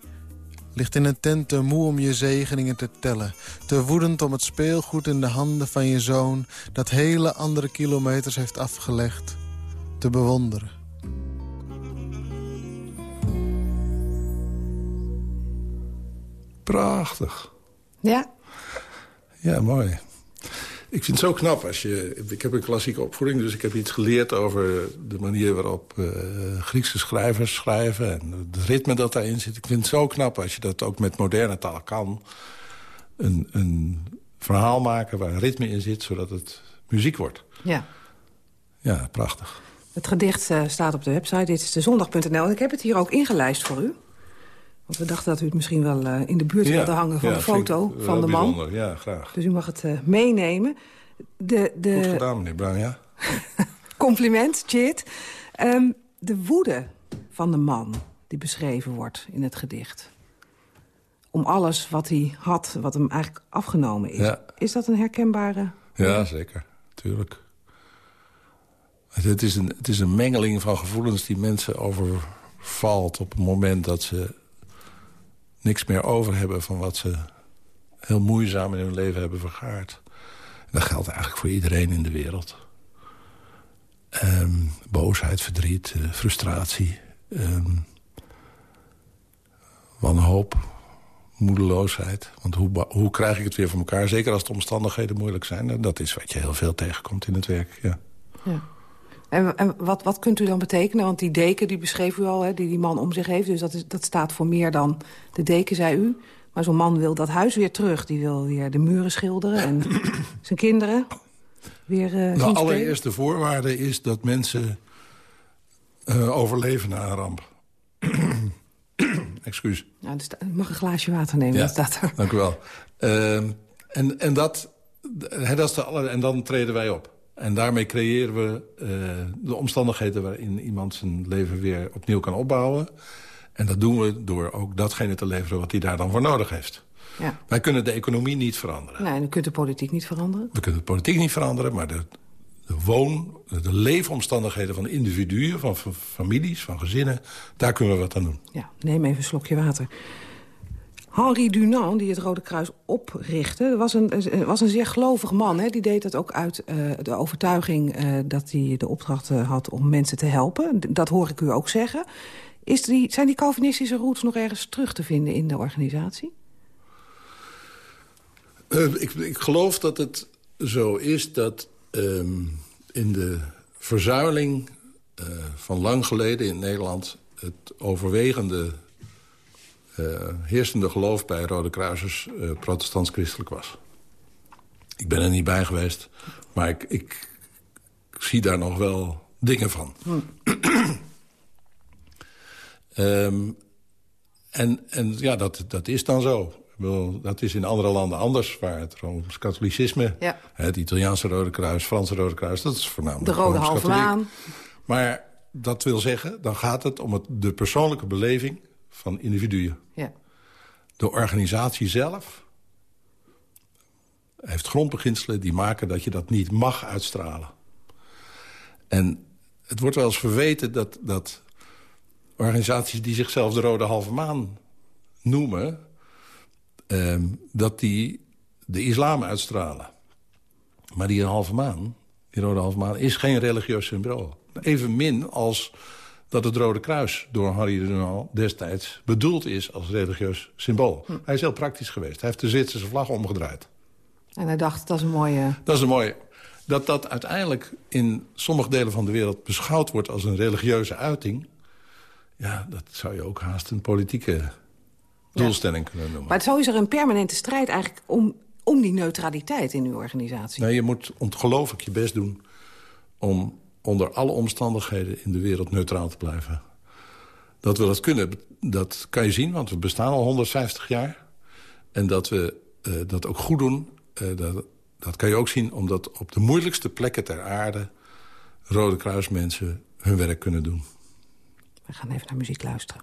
ligt in een tent te moe om je zegeningen te tellen. Te woedend om het speelgoed in de handen van je zoon... dat hele andere kilometers heeft afgelegd, te bewonderen. Prachtig. Ja? Ja, mooi. Ik vind het zo knap als je... Ik heb een klassieke opvoeding, dus ik heb iets geleerd over de manier waarop uh, Griekse schrijvers schrijven. En het ritme dat daarin zit. Ik vind het zo knap als je dat ook met moderne taal kan. Een, een verhaal maken waar een ritme in zit, zodat het muziek wordt. Ja. Ja, prachtig. Het gedicht uh, staat op de website, dit is de zondag.nl. Ik heb het hier ook ingelijst voor u. Want we dachten dat u het misschien wel uh, in de buurt ja, wilde hangen van ja, de foto van de man. Ja, graag. Dus u mag het uh, meenemen. De, de... Goed gedaan, meneer Bruin, ja. <laughs> Compliment, Chit. Um, de woede van de man die beschreven wordt in het gedicht. Om alles wat hij had, wat hem eigenlijk afgenomen is. Ja. Is dat een herkenbare... Ja, zeker. Tuurlijk. Het is, een, het is een mengeling van gevoelens die mensen overvalt... op het moment dat ze niks meer over hebben... van wat ze heel moeizaam in hun leven hebben vergaard. Dat geldt eigenlijk voor iedereen in de wereld. Um, boosheid, verdriet, uh, frustratie... Um, wanhoop, moedeloosheid. Want hoe, hoe krijg ik het weer voor elkaar? Zeker als de omstandigheden moeilijk zijn. Dat is wat je heel veel tegenkomt in het werk, ja. ja. En, en wat, wat kunt u dan betekenen? Want die deken, die beschreef u al, hè, die die man om zich heeft. Dus dat, is, dat staat voor meer dan de deken, zei u. Maar zo'n man wil dat huis weer terug. Die wil weer de muren schilderen en <coughs> zijn kinderen weer uh, De allereerste voorwaarde is dat mensen uh, overleven na een ramp. <coughs> Excuus. Nou, dus, u mag een glaasje water nemen, ja, dat staat er. Dank u wel. Uh, en, en, dat, dat is de aller, en dan treden wij op. En daarmee creëren we uh, de omstandigheden waarin iemand zijn leven weer opnieuw kan opbouwen. En dat doen we door ook datgene te leveren wat hij daar dan voor nodig heeft. Ja. Wij kunnen de economie niet veranderen. Nee, u kunt de politiek niet veranderen. We kunnen de politiek niet veranderen, maar de, de woon, de leefomstandigheden van individuen, van families, van gezinnen, daar kunnen we wat aan doen. Ja, neem even een slokje water. Henri Dunant, die het Rode Kruis oprichtte, was een, was een zeer gelovig man. Hè? Die deed dat ook uit uh, de overtuiging uh, dat hij de opdracht had om mensen te helpen. Dat hoor ik u ook zeggen. Is die, zijn die Calvinistische roots nog ergens terug te vinden in de organisatie? Ik, ik, geloof dat het zo is dat ehm, in de verzuiling van lang geleden in Nederland... het overwegende heersende geloof bij Rode Kruisers uh, protestants-christelijk was. Ik ben er niet bij geweest, maar ik, ik, zie daar nog wel dingen van. Hm. um, <clears throat> en, en ja, dat, dat is dan zo. Dat is in andere landen anders, waar het Rooms-Katholicisme... Ja. het Italiaanse Rode Kruis, Franse Rode Kruis... dat is voornamelijk De Rode Halve Maan. Maar dat wil zeggen, dan gaat het om het, de persoonlijke beleving van individuen. Ja. De organisatie zelf heeft grondbeginselen die maken dat je dat niet mag uitstralen. En het wordt wel eens verweten dat, dat organisaties die zichzelf de Rode Halve Maan noemen... Ehm, dat die de islam uitstralen. Maar die halve maan, die rode halve maan, is geen religieus symbool. Evenmin als dat het Rode Kruis door Harry de destijds bedoeld is als religieus symbool. Hm. Hij is heel praktisch geweest. Hij heeft de Zwitserse vlag omgedraaid. En hij dacht, dat is een mooie... Dat is een mooie. Dat dat uiteindelijk in sommige delen van de wereld beschouwd wordt als een religieuze uiting... ja, dat zou je ook haast een politieke doelstelling kunnen noemen. Maar zo is er een permanente strijd eigenlijk om, om die neutraliteit in uw organisatie. Nee, je moet ongelooflijk je best doen om onder alle omstandigheden in de wereld neutraal te blijven. Dat we dat kunnen, dat kan je zien, want we bestaan al 150 jaar. En dat we uh, dat ook goed doen, uh, dat, dat kan je ook zien... omdat op de moeilijkste plekken ter aarde... Rode Kruismensen hun werk kunnen doen. We gaan even naar muziek luisteren.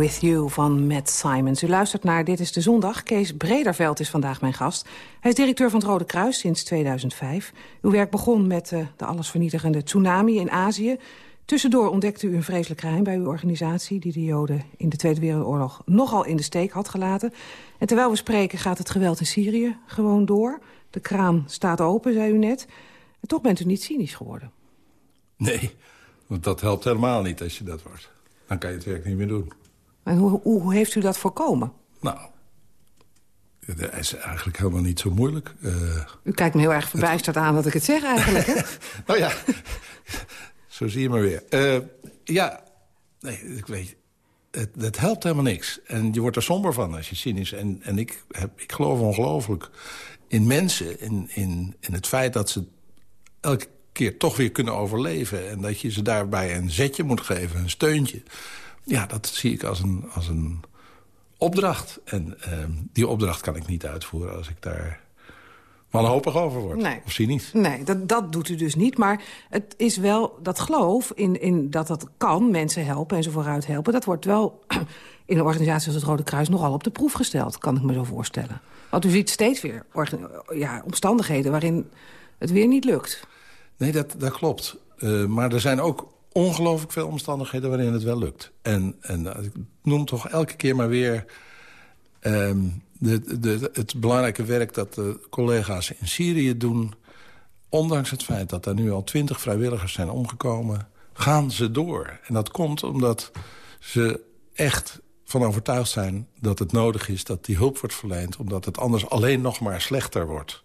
With You van Matt Simons. U luistert naar Dit is de Zondag. Kees Brederveld is vandaag mijn gast. Hij is directeur van het Rode Kruis sinds 2005. Uw werk begon met uh, de allesvernietigende tsunami in Azië. Tussendoor ontdekte u een vreselijk geheim bij uw organisatie... die de Joden in de Tweede Wereldoorlog nogal in de steek had gelaten. En terwijl we spreken gaat het geweld in Syrië gewoon door. De kraan staat open, zei u net. En toch bent u niet cynisch geworden. Nee, want dat helpt helemaal niet als je dat wordt. Dan kan je het werk niet meer doen. En hoe, hoe heeft u dat voorkomen? Nou, dat is eigenlijk helemaal niet zo moeilijk. Uh, u kijkt me heel erg verbijsterd aan dat ik het zeg eigenlijk, hè? <laughs> nou ja, <laughs> zo zie je maar weer. Uh, ja, nee, ik weet... Het, het, helpt helemaal niks. En je wordt er somber van als je cynisch... En, en ik, heb, ik geloof ongelooflijk in mensen. In, in, in het feit dat ze elke keer toch weer kunnen overleven. En dat je ze daarbij een zetje moet geven, een steuntje. Ja, dat zie ik als een, als een opdracht. En uh, die opdracht kan ik niet uitvoeren als ik daar wanhopig over word. Nee. Of zie niet. Nee, dat, dat doet u dus niet. Maar het is wel dat geloof in, in dat dat kan, mensen helpen en ze vooruit helpen... dat wordt wel <clears throat> in een organisatie als het Rode Kruis nogal op de proef gesteld, kan ik me zo voorstellen. Want u ziet steeds weer ja, omstandigheden waarin het weer niet lukt. Nee, dat, dat klopt. Uh, maar er zijn ook ongelooflijk veel omstandigheden waarin het wel lukt. En, en uh, ik noem toch elke keer maar weer... Um, de, de, het belangrijke werk dat de collega's in Syrië doen... ondanks het feit dat er nu al twintig vrijwilligers zijn omgekomen... gaan ze door. En dat komt omdat ze echt van overtuigd zijn dat het nodig is... dat die hulp wordt verleend, omdat het anders alleen nog maar slechter wordt.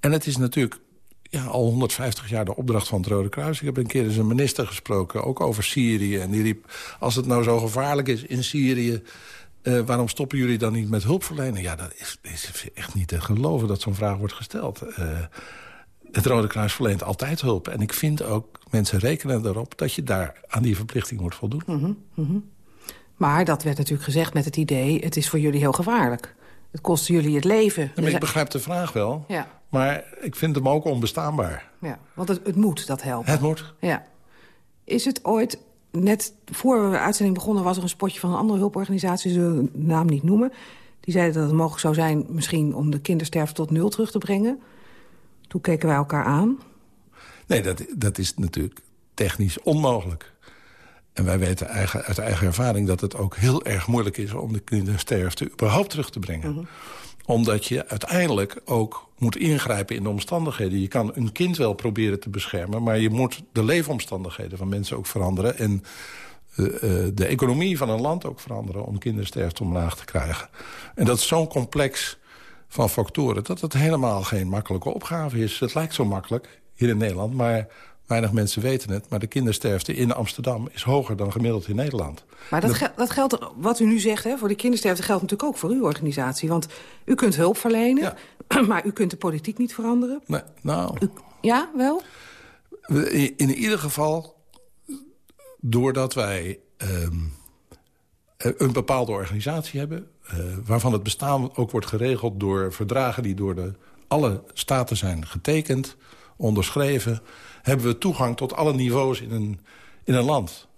En het is natuurlijk ja, al 150 jaar de opdracht van het Rode Kruis. Ik heb een keer eens een minister gesproken, ook over Syrië. En die riep, als het nou zo gevaarlijk is in Syrië... Uh, waarom stoppen jullie dan niet met hulpverlening? Ja, dat is, is echt niet te geloven dat zo'n vraag wordt gesteld. Uh, het Rode Kruis verleent altijd hulp. En ik vind ook, mensen rekenen erop... dat je daar aan die verplichting moet voldoen. Mm -hmm. Maar dat werd natuurlijk gezegd met het idee... het is voor jullie heel gevaarlijk. Het kost jullie het leven. Ik begrijp de vraag wel. Ja. Maar ik vind hem ook onbestaanbaar. Ja, want het, het moet, dat helpen. Het moet. Ja. Is het ooit, net voor we de uitzending begonnen... was er een spotje van een andere hulporganisatie, zullen we de naam niet noemen... die zeiden dat het mogelijk zou zijn misschien om de kindersterfte tot nul terug te brengen. Toen keken wij elkaar aan. Nee, dat, dat is natuurlijk technisch onmogelijk. En wij weten eigen, uit eigen ervaring dat het ook heel erg moeilijk is... om de kindersterfte überhaupt terug te brengen. -hmm omdat je uiteindelijk ook moet ingrijpen in de omstandigheden. Je kan een kind wel proberen te beschermen... maar je moet de leefomstandigheden van mensen ook veranderen... en uh, de economie van een land ook veranderen... om kindersterfte omlaag te krijgen. En dat is zo'n complex van factoren... dat het helemaal geen makkelijke opgave is. Het lijkt zo makkelijk hier in Nederland, maar Weinig mensen weten het, maar de kindersterfte in Amsterdam is hoger dan gemiddeld in Nederland. Maar dat, dat geldt, wat u nu zegt hè, voor de kindersterfte geldt natuurlijk ook voor uw organisatie. Want u kunt hulp verlenen, <clears throat> maar u kunt de politiek niet veranderen. Nee, nou... U, ja, wel? In ieder geval, doordat wij um, een bepaalde organisatie hebben... Uh, waarvan het bestaan ook wordt geregeld door verdragen die door de, alle staten zijn getekend, onderschreven hebben we toegang tot alle niveaus in een, in een land.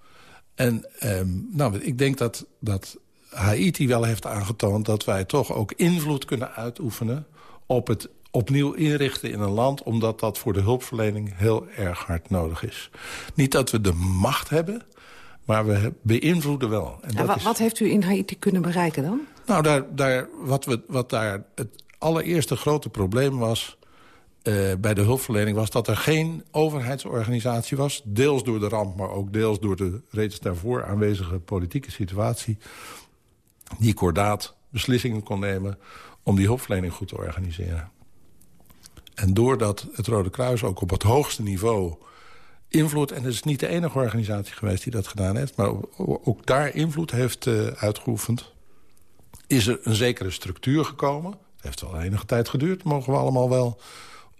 En um, nou, ik denk dat, dat Haiti wel heeft aangetoond... dat wij toch ook invloed kunnen uitoefenen... op het opnieuw inrichten in een land... omdat dat voor de hulpverlening heel erg hard nodig is. Niet dat we de macht hebben, maar we beïnvloeden wel. En, en wat, is... wat heeft u in Haiti kunnen bereiken dan? Nou, daar, daar, wat, we, wat daar het allereerste grote probleem was... Uh, bij de hulpverlening was dat er geen overheidsorganisatie was. Deels door de ramp, maar ook deels door de reeds daarvoor aanwezige politieke situatie. Die kordaat beslissingen kon nemen om die hulpverlening goed te organiseren. En doordat het Rode Kruis ook op het hoogste niveau invloed... en het is niet de enige organisatie geweest die dat gedaan heeft... maar ook daar invloed heeft uh, uitgeoefend... is er een zekere structuur gekomen. Het heeft wel enige tijd geduurd, mogen we allemaal wel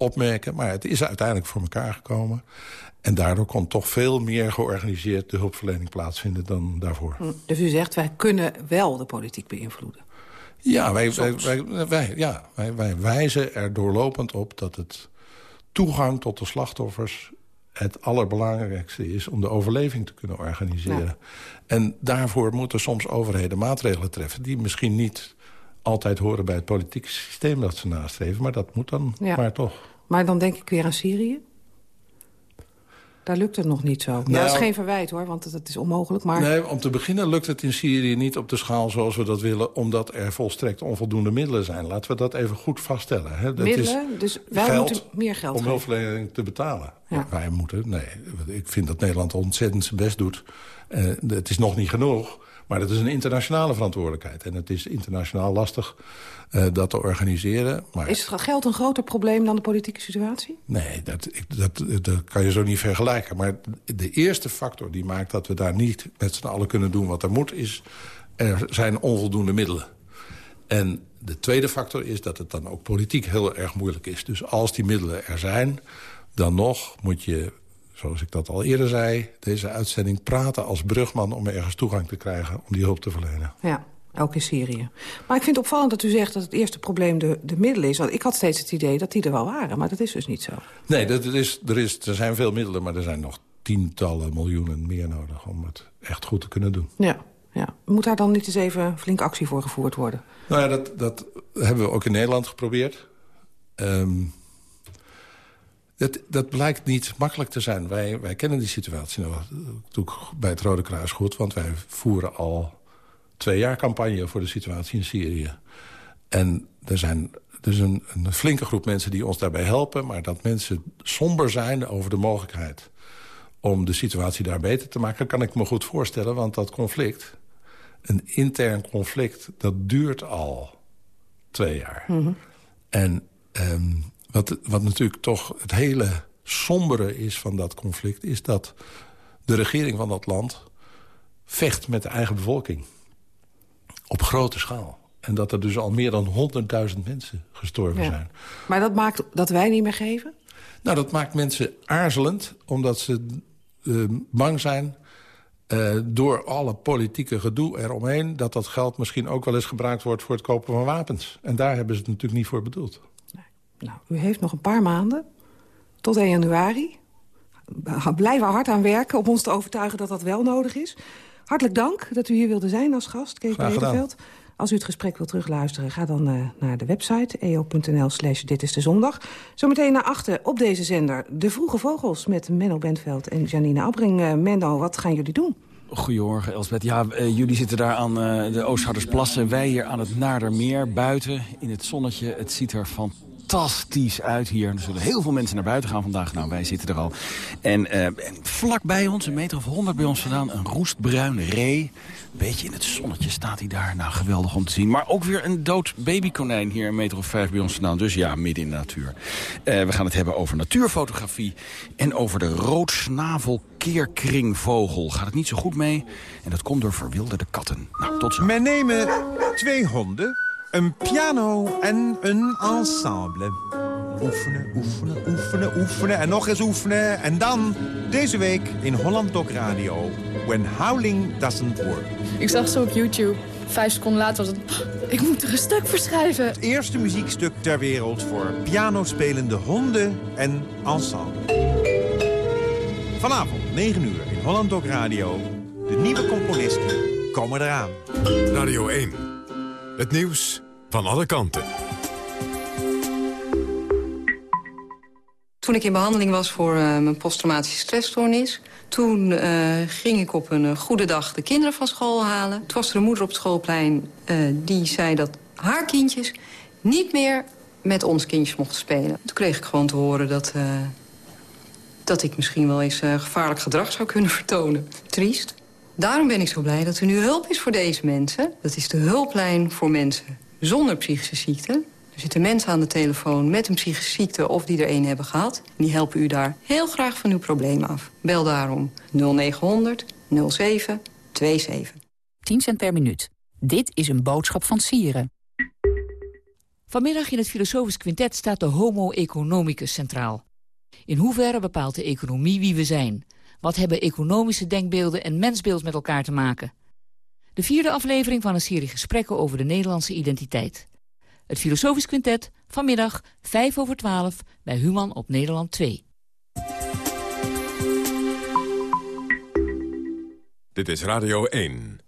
opmerken. Maar het is uiteindelijk voor elkaar gekomen. En daardoor kon toch veel meer georganiseerd de hulpverlening plaatsvinden dan daarvoor. Hm, dus u zegt, wij kunnen wel de politiek beïnvloeden? Ja, wij, wij, wij, ja wij, wij wijzen er doorlopend op dat het toegang tot de slachtoffers... het allerbelangrijkste is om de overleving te kunnen organiseren. En daarvoor moeten soms overheden maatregelen treffen... die misschien niet altijd horen bij het politieke systeem dat ze nastreven. Maar dat moet dan maar toch. Maar dan denk ik weer aan Syrië. Daar lukt het nog niet zo. Nou, ja, dat is geen verwijt hoor, want dat is onmogelijk. Maar... Nee, om te beginnen lukt het in Syrië niet op de schaal zoals we dat willen... omdat er volstrekt onvoldoende middelen zijn. Laten we dat even goed vaststellen. Hè. Dat middelen? Is dus wij moeten meer geld Om hulpverlening te betalen. Ja. Wij moeten, nee. Ik vind dat Nederland ontzettend zijn best doet. Uh, het is nog niet genoeg. Maar dat is een internationale verantwoordelijkheid. En het is internationaal lastig uh, dat te organiseren. Maar... Is het geld een groter probleem dan de politieke situatie? Nee, dat, dat, dat kan je zo niet vergelijken. Maar de eerste factor die maakt dat we daar niet met z'n allen kunnen doen wat er moet... is er zijn onvoldoende middelen. En de tweede factor is dat het dan ook politiek heel erg moeilijk is. Dus als die middelen er zijn, dan nog moet je zoals ik dat al eerder zei... deze uitzending praten als brugman om ergens toegang te krijgen... om die hulp te verlenen. Ja, ook in Syrië. Maar ik vind het opvallend dat u zegt dat het eerste probleem de, de middelen is. Want ik had steeds het idee dat die er wel waren, maar dat is dus niet zo. Nee, dat is, er, is, er zijn veel middelen, maar er zijn nog tientallen miljoenen meer nodig... om het echt goed te kunnen doen. Ja, ja. Moet daar dan niet eens even flink actie voor gevoerd worden? Nou ja, dat, dat hebben we ook in Nederland geprobeerd. Um, dat, dat blijkt niet makkelijk te zijn. Wij, wij kennen die situatie nog bij het Rode Kruis goed... want wij voeren al twee jaar campagne voor de situatie in Syrië. En er zijn dus een, een flinke groep mensen die ons daarbij helpen... maar dat mensen somber zijn over de mogelijkheid om de situatie daar beter te maken... kan ik me goed voorstellen, want dat conflict, een intern conflict... dat duurt al twee jaar. Mhm. En um, wat, wat natuurlijk toch het hele sombere is van dat conflict... is dat de regering van dat land vecht met de eigen bevolking. Op grote schaal. En dat er dus al meer dan 100.000 mensen gestorven zijn. Maar dat maakt dat wij niet meer geven? Nou, dat maakt mensen aarzelend, omdat ze uh, bang zijn... Uh, door alle politieke gedoe eromheen... dat dat geld misschien ook wel eens gebruikt wordt voor het kopen van wapens. En daar hebben ze het natuurlijk niet voor bedoeld. Nou, u heeft nog een paar maanden, tot 1 januari. Blijven hard aan werken om ons te overtuigen dat dat wel nodig is. Hartelijk dank dat u hier wilde zijn als gast, Kees Breedeveld. Als u het gesprek wilt terugluisteren, ga dan uh, naar de website eo.nl slash dit is de zondag. Zometeen naar achter op deze zender De Vroege Vogels met Menno Bentveld en Janine Abbring. Uh, Menno, wat gaan jullie doen? Goedemorgen, Elsbeth. Ja, uh, jullie zitten daar aan uh, de Oosthardersplassen. Wij hier aan het Naardermeer, buiten in het zonnetje. Het ziet er fantastisch fantastisch uit hier. Er zullen heel veel mensen naar buiten gaan vandaag. Nou, wij zitten er al. En, uh, vlak bij ons, een meter of honderd bij ons vandaan, een roestbruine ree. Beetje in het zonnetje staat hij daar. Nou, geweldig om te zien. Maar ook weer een dood babykonijn hier een meter of vijf bij ons vandaan. Dus ja, midden in de natuur. Uh, we gaan het hebben over natuurfotografie en over de roodsnavelkeerkringvogel. Gaat het niet zo goed mee? En dat komt door verwilderde katten. Nou, tot zo. Men nemen twee honden een piano en een ensemble. Oefenen, oefenen, oefenen, oefenen en nog eens oefenen. En dan, deze week in Holland Dog Radio, When Howling Doesn't Work. Ik zag ze op YouTube. Vijf seconden later was het... Ik moet er een stuk voor schrijven. Het eerste muziekstuk ter wereld voor pianospelende honden en ensemble. Vanavond, 9 uur, in Holland Dog Radio. De nieuwe componisten komen eraan. Radio 1. Het nieuws van alle kanten. Toen ik in behandeling was voor uh, mijn posttraumatische stressstoornis... toen uh, ging ik op een uh, goede dag de kinderen van school halen. Toen was er een moeder op het schoolplein die zei dat haar kindjes... niet meer met ons kindjes mochten spelen. Toen kreeg ik gewoon te horen dat, dat ik misschien wel eens gevaarlijk gedrag zou kunnen <laughs> vertonen. Triest. Daarom ben ik zo blij dat er nu hulp is voor deze mensen. Dat is de hulplijn voor mensen zonder psychische ziekte. Er zitten mensen aan de telefoon met een psychische ziekte of die er een hebben gehad. Die helpen u daar heel graag van uw probleem af. Bel daarom 0900 0727. 10 cent per minuut. Dit is een boodschap van Sieren. Vanmiddag in het Filosofisch Quintet staat de homo economicus centraal. In hoeverre bepaalt de economie wie we zijn... Wat hebben economische denkbeelden en mensbeeld met elkaar te maken? De vierde aflevering van een serie gesprekken over de Nederlandse identiteit. Het Filosofisch Quintet, vanmiddag 5 over 12 bij Human op Nederland 2. Dit is Radio 1.